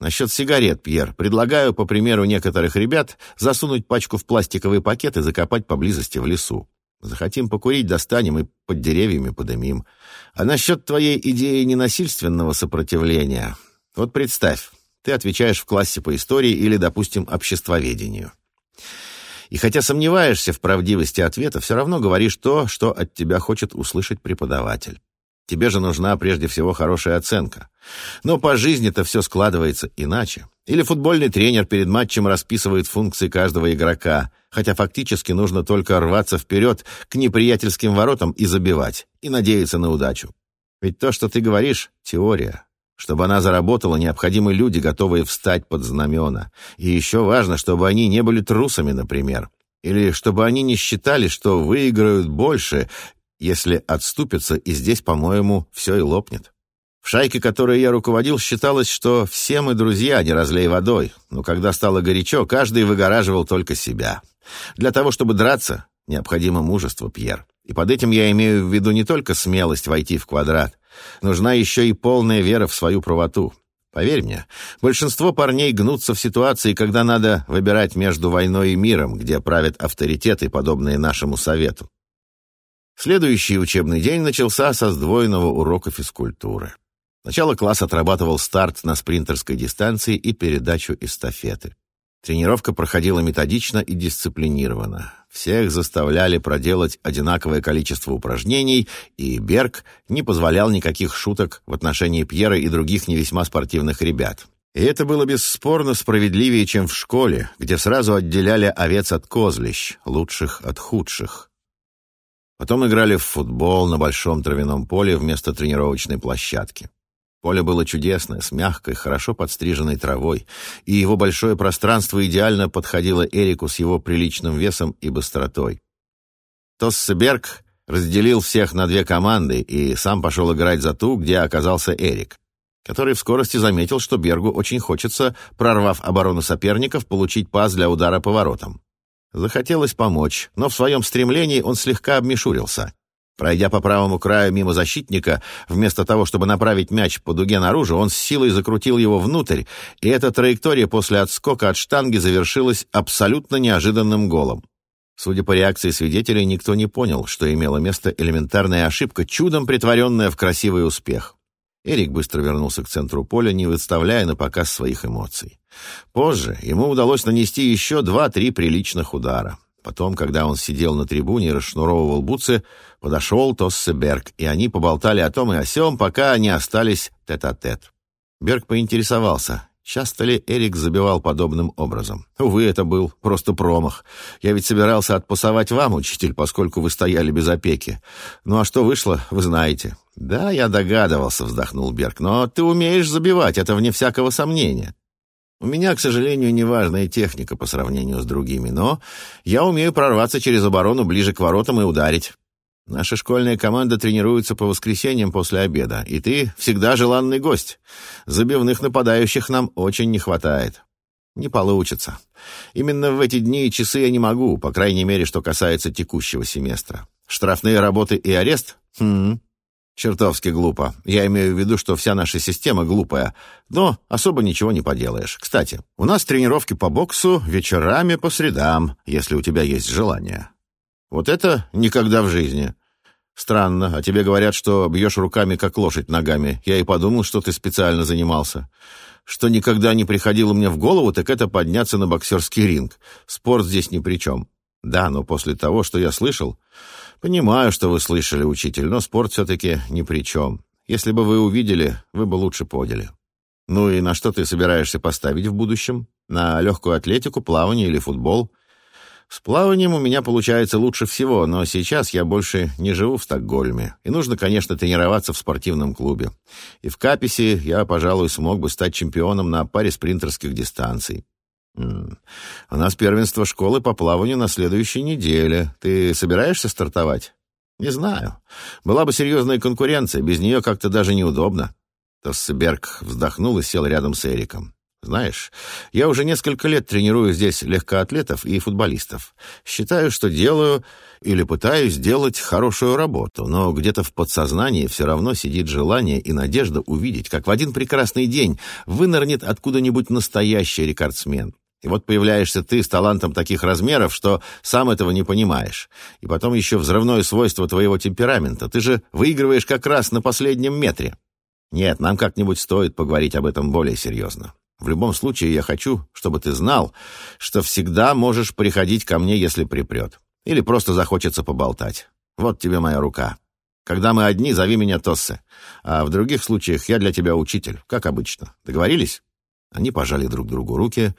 [SPEAKER 1] Насчет сигарет, Пьер, предлагаю, по примеру некоторых ребят, засунуть пачку в пластиковый пакет и закопать поблизости в лесу. Захотим покурить, достанем и под деревьями подымим. А насчет твоей идеи ненасильственного сопротивления... Вот представь, ты отвечаешь в классе по истории или, допустим, обществоведению. И хотя сомневаешься в правдивости ответа, все равно говоришь то, что от тебя хочет услышать преподаватель. Тебе же нужна прежде всего хорошая оценка. Но по жизни-то все складывается иначе. Или футбольный тренер перед матчем расписывает функции каждого игрока, хотя фактически нужно только рваться вперед к неприятельским воротам и забивать, и надеяться на удачу. Ведь то, что ты говоришь — теория. Чтобы она заработала, необходимы люди, готовые встать под знамена. И еще важно, чтобы они не были трусами, например. Или чтобы они не считали, что выиграют больше, если отступятся, и здесь, по-моему, все и лопнет. В шайке, которой я руководил, считалось, что все мы друзья, не разлей водой. Но когда стало горячо, каждый выгораживал только себя. Для того, чтобы драться, необходимо мужество, Пьер. И под этим я имею в виду не только смелость войти в квадрат, Нужна еще и полная вера в свою правоту. Поверь мне, большинство парней гнутся в ситуации, когда надо выбирать между войной и миром, где правят авторитеты, подобные нашему совету. Следующий учебный день начался со сдвоенного урока физкультуры. Сначала класс отрабатывал старт на спринтерской дистанции и передачу эстафеты. Тренировка проходила методично и дисциплинированно. Всех заставляли проделать одинаковое количество упражнений, и Берг не позволял никаких шуток в отношении Пьера и других не весьма спортивных ребят. И это было бесспорно справедливее, чем в школе, где сразу отделяли овец от козлищ, лучших от худших. Потом играли в футбол на большом травяном поле вместо тренировочной площадки. Поле было чудесное, с мягкой, хорошо подстриженной травой, и его большое пространство идеально подходило Эрику с его приличным весом и быстротой. Тоссеберг разделил всех на две команды и сам пошел играть за ту, где оказался Эрик, который в скорости заметил, что Бергу очень хочется, прорвав оборону соперников, получить пас для удара поворотом. Захотелось помочь, но в своем стремлении он слегка обмешурился. Пройдя по правому краю мимо защитника, вместо того, чтобы направить мяч по дуге наружу, он с силой закрутил его внутрь, и эта траектория после отскока от штанги завершилась абсолютно неожиданным голом. Судя по реакции свидетелей, никто не понял, что имела место элементарная ошибка, чудом притворенная в красивый успех. Эрик быстро вернулся к центру поля, не выставляя на показ своих эмоций. Позже ему удалось нанести еще два-три приличных удара. Потом, когда он сидел на трибуне и расшнуровывал бутсы, подошел Тоссе Берг, и они поболтали о том и о сём, пока они остались тет-а-тет. -тет. Берг поинтересовался, часто ли Эрик забивал подобным образом. Увы, это был просто промах. Я ведь собирался отпасовать вам, учитель, поскольку вы стояли без опеки. Ну а что вышло, вы знаете. Да, я догадывался, вздохнул Берг, но ты умеешь забивать, это вне всякого сомнения. У меня, к сожалению, неважная техника по сравнению с другими, но я умею прорваться через оборону ближе к воротам и ударить. Наша школьная команда тренируется по воскресеньям после обеда, и ты всегда желанный гость. Забивных нападающих нам очень не хватает. Не получится. Именно в эти дни и часы я не могу, по крайней мере, что касается текущего семестра. Штрафные работы и арест? Хм, Чертовски глупо. Я имею в виду, что вся наша система глупая. Но особо ничего не поделаешь. Кстати, у нас тренировки по боксу вечерами по средам, если у тебя есть желание. Вот это никогда в жизни. Странно, а тебе говорят, что бьешь руками, как лошадь ногами. Я и подумал, что ты специально занимался. Что никогда не приходило мне в голову, так это подняться на боксерский ринг. Спорт здесь ни при чем. Да, но после того, что я слышал... «Понимаю, что вы слышали, учитель, но спорт все-таки ни при чем. Если бы вы увидели, вы бы лучше поняли. Ну и на что ты собираешься поставить в будущем? На легкую атлетику, плавание или футбол?» С плаванием у меня получается лучше всего, но сейчас я больше не живу в Стокгольме. И нужно, конечно, тренироваться в спортивном клубе. И в Каписе я, пожалуй, смог бы стать чемпионом на паре спринтерских дистанций. У нас первенство школы по плаванию на следующей неделе. Ты собираешься стартовать? Не знаю. Была бы серьезная конкуренция, без нее как-то даже неудобно. Тоссеберг вздохнул и сел рядом с Эриком. Знаешь, я уже несколько лет тренирую здесь легкоатлетов и футболистов. Считаю, что делаю или пытаюсь сделать хорошую работу, но где-то в подсознании все равно сидит желание и надежда увидеть, как в один прекрасный день вынырнет откуда-нибудь настоящий рекордсмен. И вот появляешься ты с талантом таких размеров, что сам этого не понимаешь. И потом еще взрывное свойство твоего темперамента. Ты же выигрываешь как раз на последнем метре. Нет, нам как-нибудь стоит поговорить об этом более серьезно. В любом случае, я хочу, чтобы ты знал, что всегда можешь приходить ко мне, если припрет. Или просто захочется поболтать. Вот тебе моя рука. Когда мы одни, зови меня Тоссе. А в других случаях я для тебя учитель, как обычно. Договорились? Они пожали друг другу руки.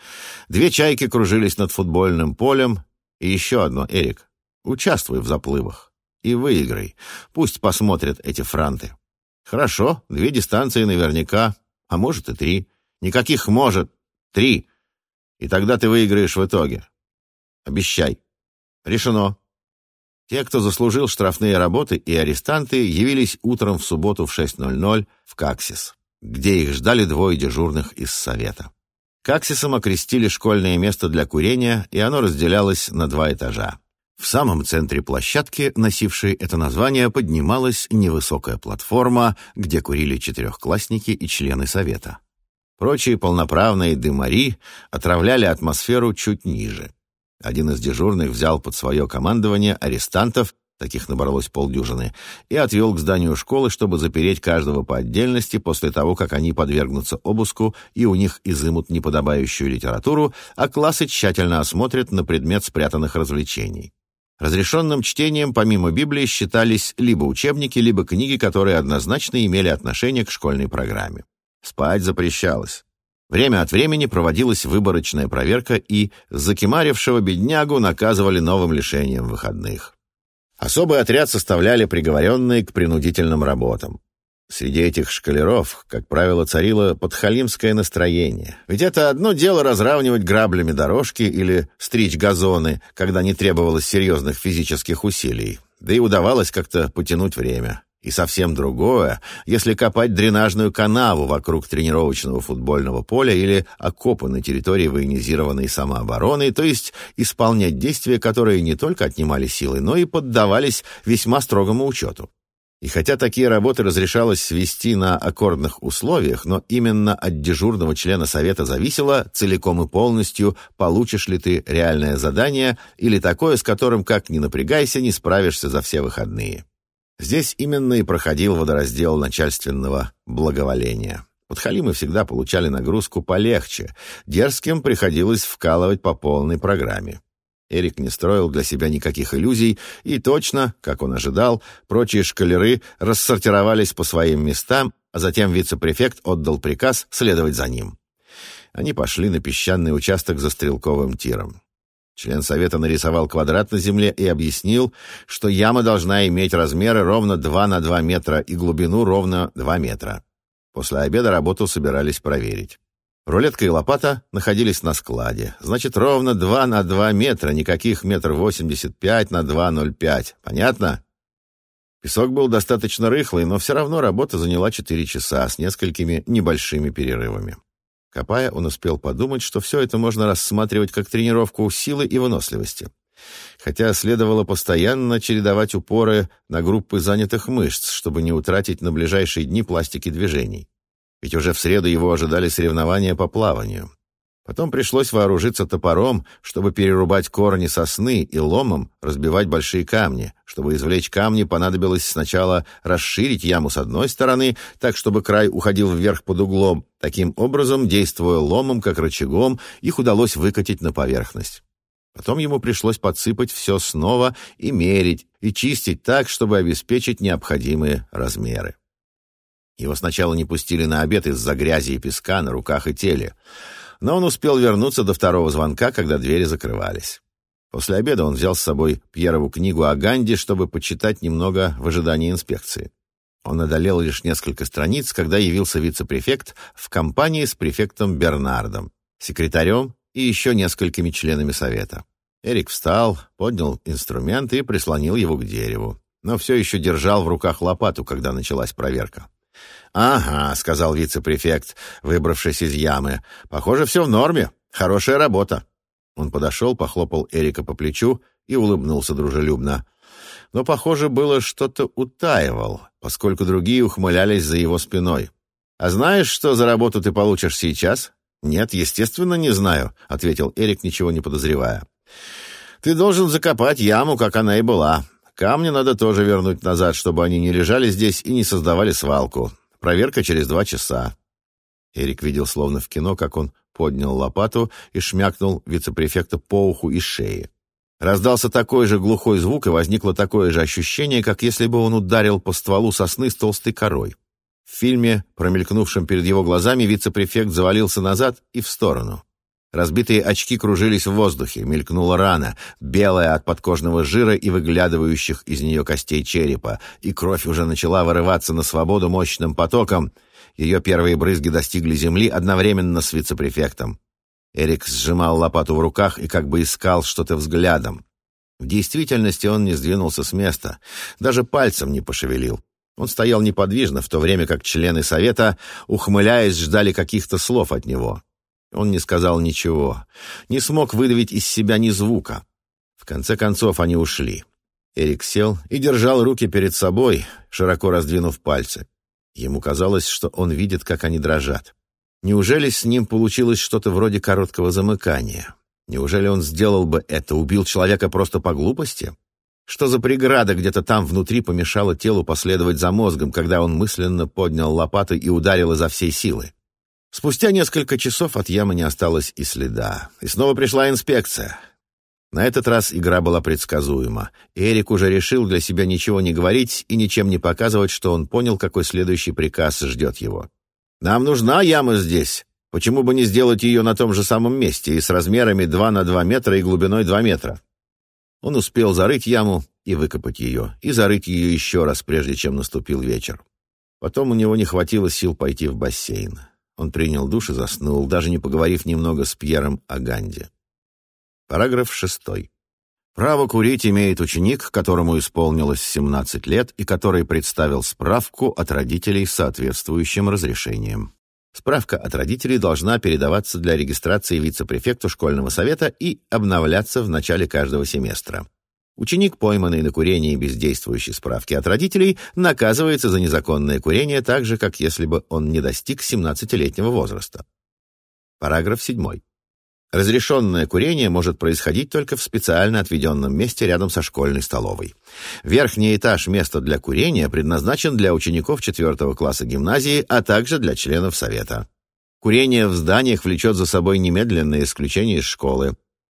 [SPEAKER 1] Две чайки кружились над футбольным полем. И еще одно, Эрик. Участвуй в заплывах. И выиграй. Пусть посмотрят эти франты. Хорошо, две дистанции наверняка. А может и три. Никаких может. Три. И тогда ты выиграешь в итоге. Обещай. Решено. Те, кто заслужил штрафные работы и арестанты, явились утром в субботу в 6.00 в Каксис где их ждали двое дежурных из совета. Каксисом окрестили школьное место для курения, и оно разделялось на два этажа. В самом центре площадки, носившей это название, поднималась невысокая платформа, где курили четырехклассники и члены совета. Прочие полноправные дымари отравляли атмосферу чуть ниже. Один из дежурных взял под свое командование арестантов таких набралось полдюжины, и отвел к зданию школы, чтобы запереть каждого по отдельности после того, как они подвергнутся обыску и у них изымут неподобающую литературу, а классы тщательно осмотрят на предмет спрятанных развлечений. Разрешенным чтением помимо Библии считались либо учебники, либо книги, которые однозначно имели отношение к школьной программе. Спать запрещалось. Время от времени проводилась выборочная проверка, и закимарившего беднягу наказывали новым лишением выходных. Особый отряд составляли приговоренные к принудительным работам. Среди этих шкалеров, как правило, царило подхалимское настроение. Ведь это одно дело разравнивать граблями дорожки или стричь газоны, когда не требовалось серьезных физических усилий. Да и удавалось как-то потянуть время. И совсем другое, если копать дренажную канаву вокруг тренировочного футбольного поля или окопы на территории военизированной самообороны, то есть исполнять действия, которые не только отнимали силы, но и поддавались весьма строгому учету. И хотя такие работы разрешалось свести на аккордных условиях, но именно от дежурного члена совета зависело целиком и полностью, получишь ли ты реальное задание или такое, с которым, как ни напрягайся, не справишься за все выходные. Здесь именно и проходил водораздел начальственного благоволения. Подхалимы всегда получали нагрузку полегче, дерзким приходилось вкалывать по полной программе. Эрик не строил для себя никаких иллюзий, и точно, как он ожидал, прочие шкалеры рассортировались по своим местам, а затем вице-префект отдал приказ следовать за ним. Они пошли на песчаный участок за стрелковым тиром. Член совета нарисовал квадрат на земле и объяснил, что яма должна иметь размеры ровно 2 на 2 метра и глубину ровно 2 метра. После обеда работу собирались проверить. Рулетка и лопата находились на складе. Значит, ровно 2 на 2 метра, никаких метр восемьдесят пять на 2,05. Понятно? Песок был достаточно рыхлый, но все равно работа заняла 4 часа с несколькими небольшими перерывами. Копая, он успел подумать, что все это можно рассматривать как тренировку силы и выносливости. Хотя следовало постоянно чередовать упоры на группы занятых мышц, чтобы не утратить на ближайшие дни пластики движений. Ведь уже в среду его ожидали соревнования по плаванию. Потом пришлось вооружиться топором, чтобы перерубать корни сосны и ломом разбивать большие камни. Чтобы извлечь камни, понадобилось сначала расширить яму с одной стороны, так чтобы край уходил вверх под углом. Таким образом, действуя ломом как рычагом, их удалось выкатить на поверхность. Потом ему пришлось подсыпать все снова и мерить, и чистить так, чтобы обеспечить необходимые размеры. Его сначала не пустили на обед из-за грязи и песка на руках и теле но он успел вернуться до второго звонка, когда двери закрывались. После обеда он взял с собой Пьерову книгу о Ганди, чтобы почитать немного в ожидании инспекции. Он одолел лишь несколько страниц, когда явился вице-префект в компании с префектом Бернардом, секретарем и еще несколькими членами совета. Эрик встал, поднял инструмент и прислонил его к дереву, но все еще держал в руках лопату, когда началась проверка. «Ага», — сказал вице-префект, выбравшись из ямы. «Похоже, все в норме. Хорошая работа». Он подошел, похлопал Эрика по плечу и улыбнулся дружелюбно. Но, похоже, было что-то утаивал, поскольку другие ухмылялись за его спиной. «А знаешь, что за работу ты получишь сейчас?» «Нет, естественно, не знаю», — ответил Эрик, ничего не подозревая. «Ты должен закопать яму, как она и была. Камни надо тоже вернуть назад, чтобы они не лежали здесь и не создавали свалку. Проверка через два часа». Эрик видел словно в кино, как он поднял лопату и шмякнул вице-префекта по уху и шее. Раздался такой же глухой звук, и возникло такое же ощущение, как если бы он ударил по стволу сосны с толстой корой. В фильме, промелькнувшем перед его глазами, вице-префект завалился назад и в сторону. Разбитые очки кружились в воздухе, мелькнула рана, белая от подкожного жира и выглядывающих из нее костей черепа, и кровь уже начала вырываться на свободу мощным потоком. Ее первые брызги достигли земли одновременно с вице-префектом. Эрик сжимал лопату в руках и как бы искал что-то взглядом. В действительности он не сдвинулся с места, даже пальцем не пошевелил. Он стоял неподвижно, в то время как члены совета, ухмыляясь, ждали каких-то слов от него. Он не сказал ничего, не смог выдавить из себя ни звука. В конце концов они ушли. Эрик сел и держал руки перед собой, широко раздвинув пальцы. Ему казалось, что он видит, как они дрожат. Неужели с ним получилось что-то вроде короткого замыкания? Неужели он сделал бы это, убил человека просто по глупости? Что за преграда где-то там внутри помешала телу последовать за мозгом, когда он мысленно поднял лопату и ударил изо всей силы? Спустя несколько часов от ямы не осталось и следа. И снова пришла инспекция. На этот раз игра была предсказуема. Эрик уже решил для себя ничего не говорить и ничем не показывать, что он понял, какой следующий приказ ждет его. «Нам нужна яма здесь. Почему бы не сделать ее на том же самом месте и с размерами 2 на 2 метра и глубиной 2 метра?» Он успел зарыть яму и выкопать ее, и зарыть ее еще раз, прежде чем наступил вечер. Потом у него не хватило сил пойти в бассейн. Он принял душ и заснул, даже не поговорив немного с Пьером о Ганде. Параграф шестой. Право курить имеет ученик, которому исполнилось 17 лет и который представил справку от родителей с соответствующим разрешением. Справка от родителей должна передаваться для регистрации вице-префекту школьного совета и обновляться в начале каждого семестра. Ученик, пойманный на курении без действующей справки от родителей, наказывается за незаконное курение так же, как если бы он не достиг 17-летнего возраста. Параграф 7. Разрешенное курение может происходить только в специально отведенном месте рядом со школьной столовой. Верхний этаж места для курения предназначен для учеников 4 класса гимназии, а также для членов совета. Курение в зданиях влечет за собой немедленное исключение из школы.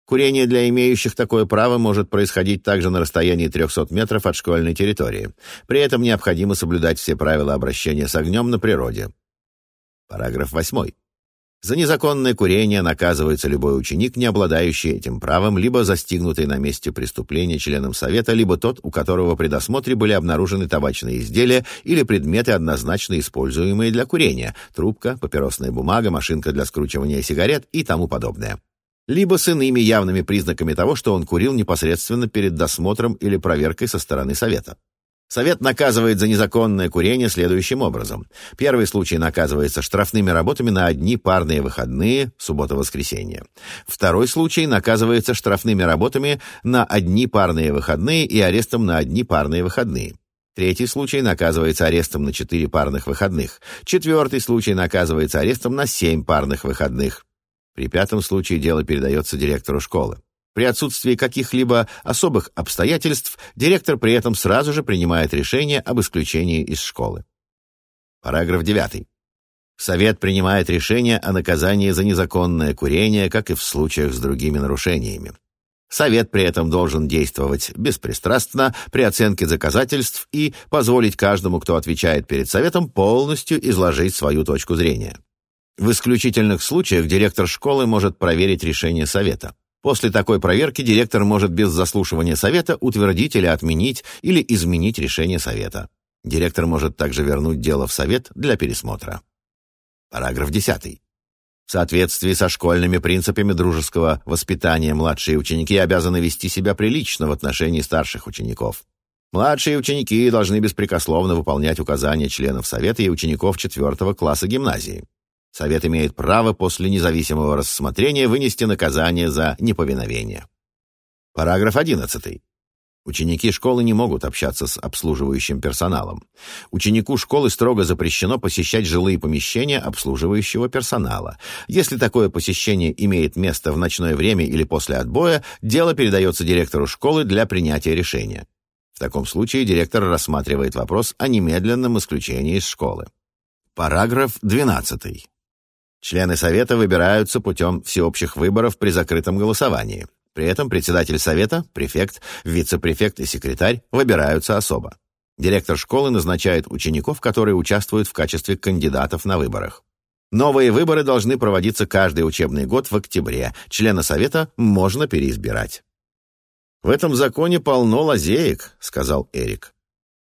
[SPEAKER 1] Курение для имеющих такое право может происходить также на расстоянии 300 метров от школьной территории. При этом необходимо соблюдать все правила обращения с огнем на природе. Параграф 8. За незаконное курение наказывается любой ученик, не обладающий этим правом, либо застигнутый на месте преступления членом Совета, либо тот, у которого при досмотре были обнаружены табачные изделия или предметы, однозначно используемые для курения – трубка, папиросная бумага, машинка для скручивания сигарет и тому подобное. Либо с иными явными признаками того, что он курил непосредственно перед досмотром или проверкой со стороны Совета. Совет наказывает за незаконное курение следующим образом. Первый случай наказывается штрафными работами на одни парные выходные, суббота-воскресенье. Второй случай наказывается штрафными работами на одни парные выходные и арестом на одни парные выходные. Третий случай наказывается арестом на четыре парных выходных. Четвертый случай наказывается арестом на семь парных выходных. При пятом случае дело передается директору школы. При отсутствии каких-либо особых обстоятельств директор при этом сразу же принимает решение об исключении из школы. Параграф 9. Совет принимает решение о наказании за незаконное курение, как и в случаях с другими нарушениями. Совет при этом должен действовать беспристрастно при оценке доказательств и позволить каждому, кто отвечает перед Советом, полностью изложить свою точку зрения. В исключительных случаях директор школы может проверить решение Совета. После такой проверки директор может без заслушивания совета утвердить или отменить или изменить решение совета. Директор может также вернуть дело в совет для пересмотра. Параграф 10. В соответствии со школьными принципами дружеского воспитания младшие ученики обязаны вести себя прилично в отношении старших учеников. Младшие ученики должны беспрекословно выполнять указания членов совета и учеников 4 класса гимназии. Совет имеет право после независимого рассмотрения вынести наказание за неповиновение. Параграф 11. Ученики школы не могут общаться с обслуживающим персоналом. Ученику школы строго запрещено посещать жилые помещения обслуживающего персонала. Если такое посещение имеет место в ночное время или после отбоя, дело передается директору школы для принятия решения. В таком случае директор рассматривает вопрос о немедленном исключении из школы. Параграф 12. Члены Совета выбираются путем всеобщих выборов при закрытом голосовании. При этом председатель Совета, префект, вице-префект и секретарь выбираются особо. Директор школы назначает учеников, которые участвуют в качестве кандидатов на выборах. Новые выборы должны проводиться каждый учебный год в октябре. Члена Совета можно переизбирать. «В этом законе полно лазеек», — сказал Эрик.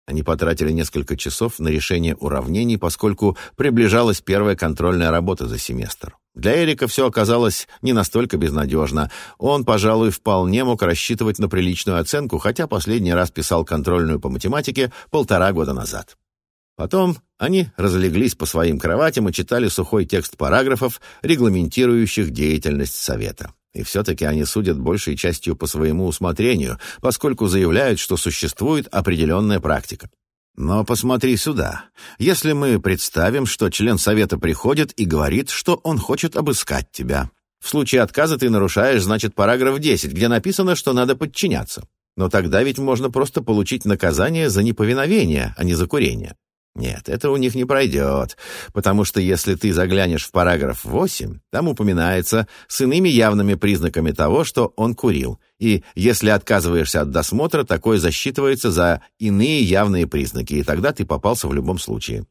[SPEAKER 1] Они потратили несколько часов на решение уравнений, поскольку приближалась первая контрольная работа за семестр. Для Эрика все оказалось не настолько безнадежно. Он, пожалуй, вполне мог рассчитывать на приличную оценку, хотя последний раз писал контрольную по математике полтора года назад. Потом они разлеглись по своим кроватям и читали сухой текст параграфов, регламентирующих деятельность Совета. И все-таки они судят большей частью по своему усмотрению, поскольку заявляют, что существует определенная практика. Но посмотри сюда. Если мы представим, что член совета приходит и говорит, что он хочет обыскать тебя. В случае отказа ты нарушаешь, значит, параграф 10, где написано, что надо подчиняться. Но тогда ведь можно просто получить наказание за неповиновение, а не за курение. Нет, это у них не пройдет, потому что если ты заглянешь в параграф 8, там упоминается с иными явными признаками того, что он курил, и если отказываешься от досмотра, такое засчитывается за иные явные признаки, и тогда ты попался в любом случае.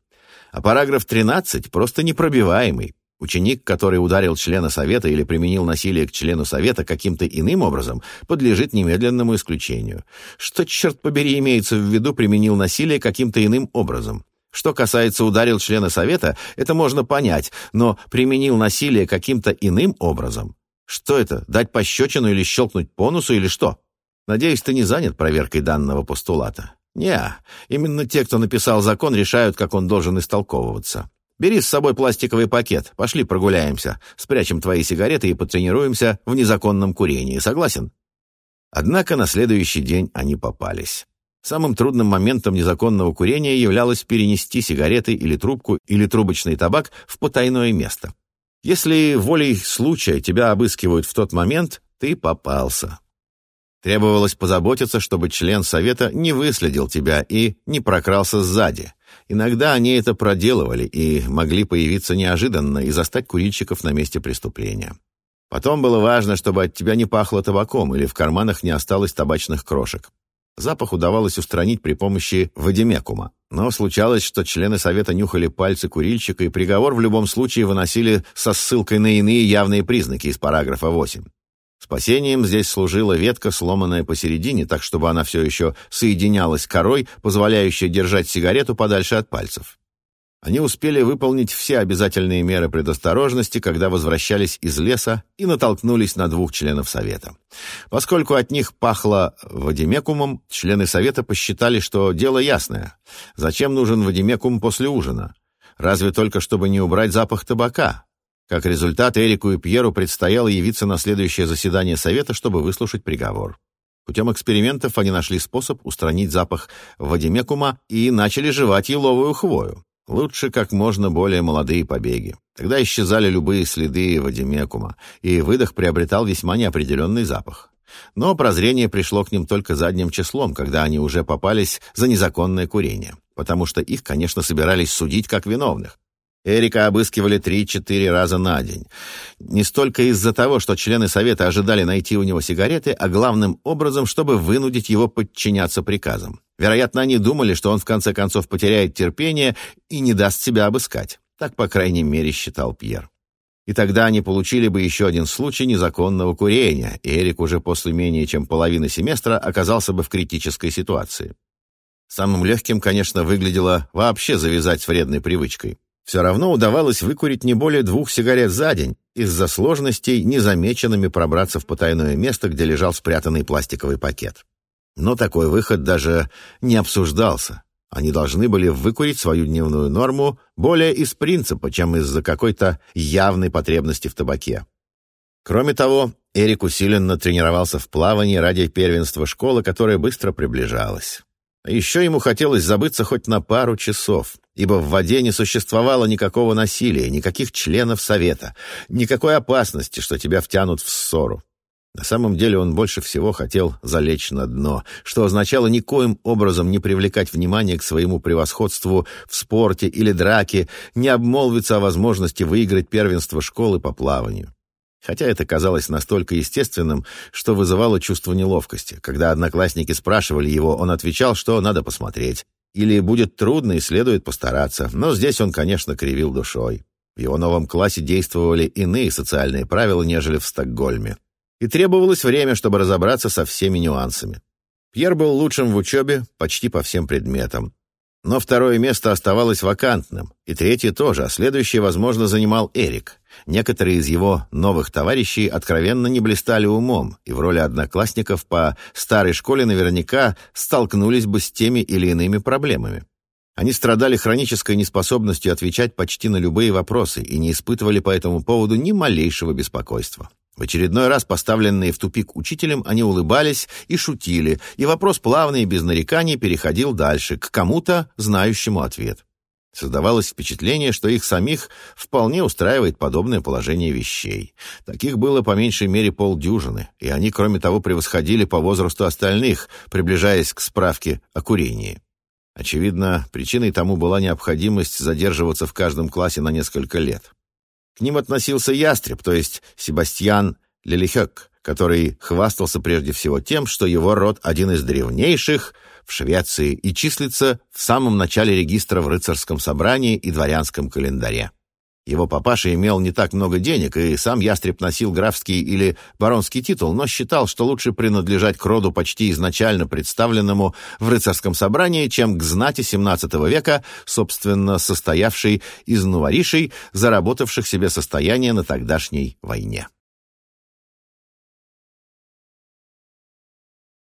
[SPEAKER 1] А параграф 13 просто непробиваемый. Ученик, который ударил члена совета или применил насилие к члену совета каким-то иным образом, подлежит немедленному исключению. Что, черт побери, имеется в виду применил насилие каким-то иным образом? Что касается ударил члена совета, это можно понять, но применил насилие каким-то иным образом? Что это, дать пощечину или щелкнуть по носу или что? Надеюсь, ты не занят проверкой данного постулата. Не, именно те, кто написал закон, решают, как он должен истолковываться. Бери с собой пластиковый пакет, пошли прогуляемся, спрячем твои сигареты и потренируемся в незаконном курении. Согласен? Однако на следующий день они попались. Самым трудным моментом незаконного курения являлось перенести сигареты или трубку или трубочный табак в потайное место. Если волей случая тебя обыскивают в тот момент, ты попался. Требовалось позаботиться, чтобы член совета не выследил тебя и не прокрался сзади. Иногда они это проделывали и могли появиться неожиданно и застать курильщиков на месте преступления. Потом было важно, чтобы от тебя не пахло табаком или в карманах не осталось табачных крошек. Запах удавалось устранить при помощи вадимекума. Но случалось, что члены совета нюхали пальцы курильщика, и приговор в любом случае выносили со ссылкой на иные явные признаки из параграфа 8. Спасением здесь служила ветка, сломанная посередине, так чтобы она все еще соединялась корой, позволяющей держать сигарету подальше от пальцев. Они успели выполнить все обязательные меры предосторожности, когда возвращались из леса и натолкнулись на двух членов совета. Поскольку от них пахло вадимекумом, члены совета посчитали, что дело ясное. Зачем нужен вадимекум после ужина? Разве только чтобы не убрать запах табака? Как результат, Эрику и Пьеру предстояло явиться на следующее заседание Совета, чтобы выслушать приговор. Путем экспериментов они нашли способ устранить запах вадимекума и начали жевать еловую хвою. Лучше как можно более молодые побеги. Тогда исчезали любые следы вадимекума, и выдох приобретал весьма неопределенный запах. Но прозрение пришло к ним только задним числом, когда они уже попались за незаконное курение, потому что их, конечно, собирались судить как виновных. Эрика обыскивали три-четыре раза на день. Не столько из-за того, что члены совета ожидали найти у него сигареты, а главным образом, чтобы вынудить его подчиняться приказам. Вероятно, они думали, что он в конце концов потеряет терпение и не даст себя обыскать. Так, по крайней мере, считал Пьер. И тогда они получили бы еще один случай незаконного курения, и Эрик уже после менее чем половины семестра оказался бы в критической ситуации. Самым легким, конечно, выглядело вообще завязать с вредной привычкой. Все равно удавалось выкурить не более двух сигарет за день, из-за сложностей незамеченными пробраться в потайное место, где лежал спрятанный пластиковый пакет. Но такой выход даже не обсуждался. Они должны были выкурить свою дневную норму более из принципа, чем из-за какой-то явной потребности в табаке. Кроме того, Эрик усиленно тренировался в плавании ради первенства школы, которая быстро приближалась. Еще ему хотелось забыться хоть на пару часов, ибо в воде не существовало никакого насилия, никаких членов совета, никакой опасности, что тебя втянут в ссору. На самом деле он больше всего хотел залечь на дно, что означало никоим образом не привлекать внимание к своему превосходству в спорте или драке, не обмолвиться о возможности выиграть первенство школы по плаванию. Хотя это казалось настолько естественным, что вызывало чувство неловкости. Когда одноклассники спрашивали его, он отвечал, что надо посмотреть. Или будет трудно и следует постараться. Но здесь он, конечно, кривил душой. В его новом классе действовали иные социальные правила, нежели в Стокгольме. И требовалось время, чтобы разобраться со всеми нюансами. Пьер был лучшим в учебе почти по всем предметам. Но второе место оставалось вакантным, и третье тоже, а следующее, возможно, занимал Эрик. Некоторые из его новых товарищей откровенно не блистали умом, и в роли одноклассников по старой школе наверняка столкнулись бы с теми или иными проблемами. Они страдали хронической неспособностью отвечать почти на любые вопросы и не испытывали по этому поводу ни малейшего беспокойства. В очередной раз, поставленные в тупик учителем, они улыбались и шутили, и вопрос плавно и без нареканий переходил дальше, к кому-то, знающему ответ. Создавалось впечатление, что их самих вполне устраивает подобное положение вещей. Таких было по меньшей мере полдюжины, и они, кроме того, превосходили по возрасту остальных, приближаясь к справке о курении. Очевидно, причиной тому была необходимость задерживаться в каждом классе на несколько лет. К ним относился ястреб, то есть Себастьян Лелихек, который хвастался прежде всего тем, что его род один из древнейших в Швеции и числится в самом начале регистра в рыцарском собрании и дворянском календаре. Его папаша имел не так много денег, и сам ястреб носил графский или баронский титул, но считал, что лучше принадлежать к роду почти изначально представленному в рыцарском собрании, чем к знати XVII века, собственно, состоявшей из новоришей, заработавших себе состояние на тогдашней войне.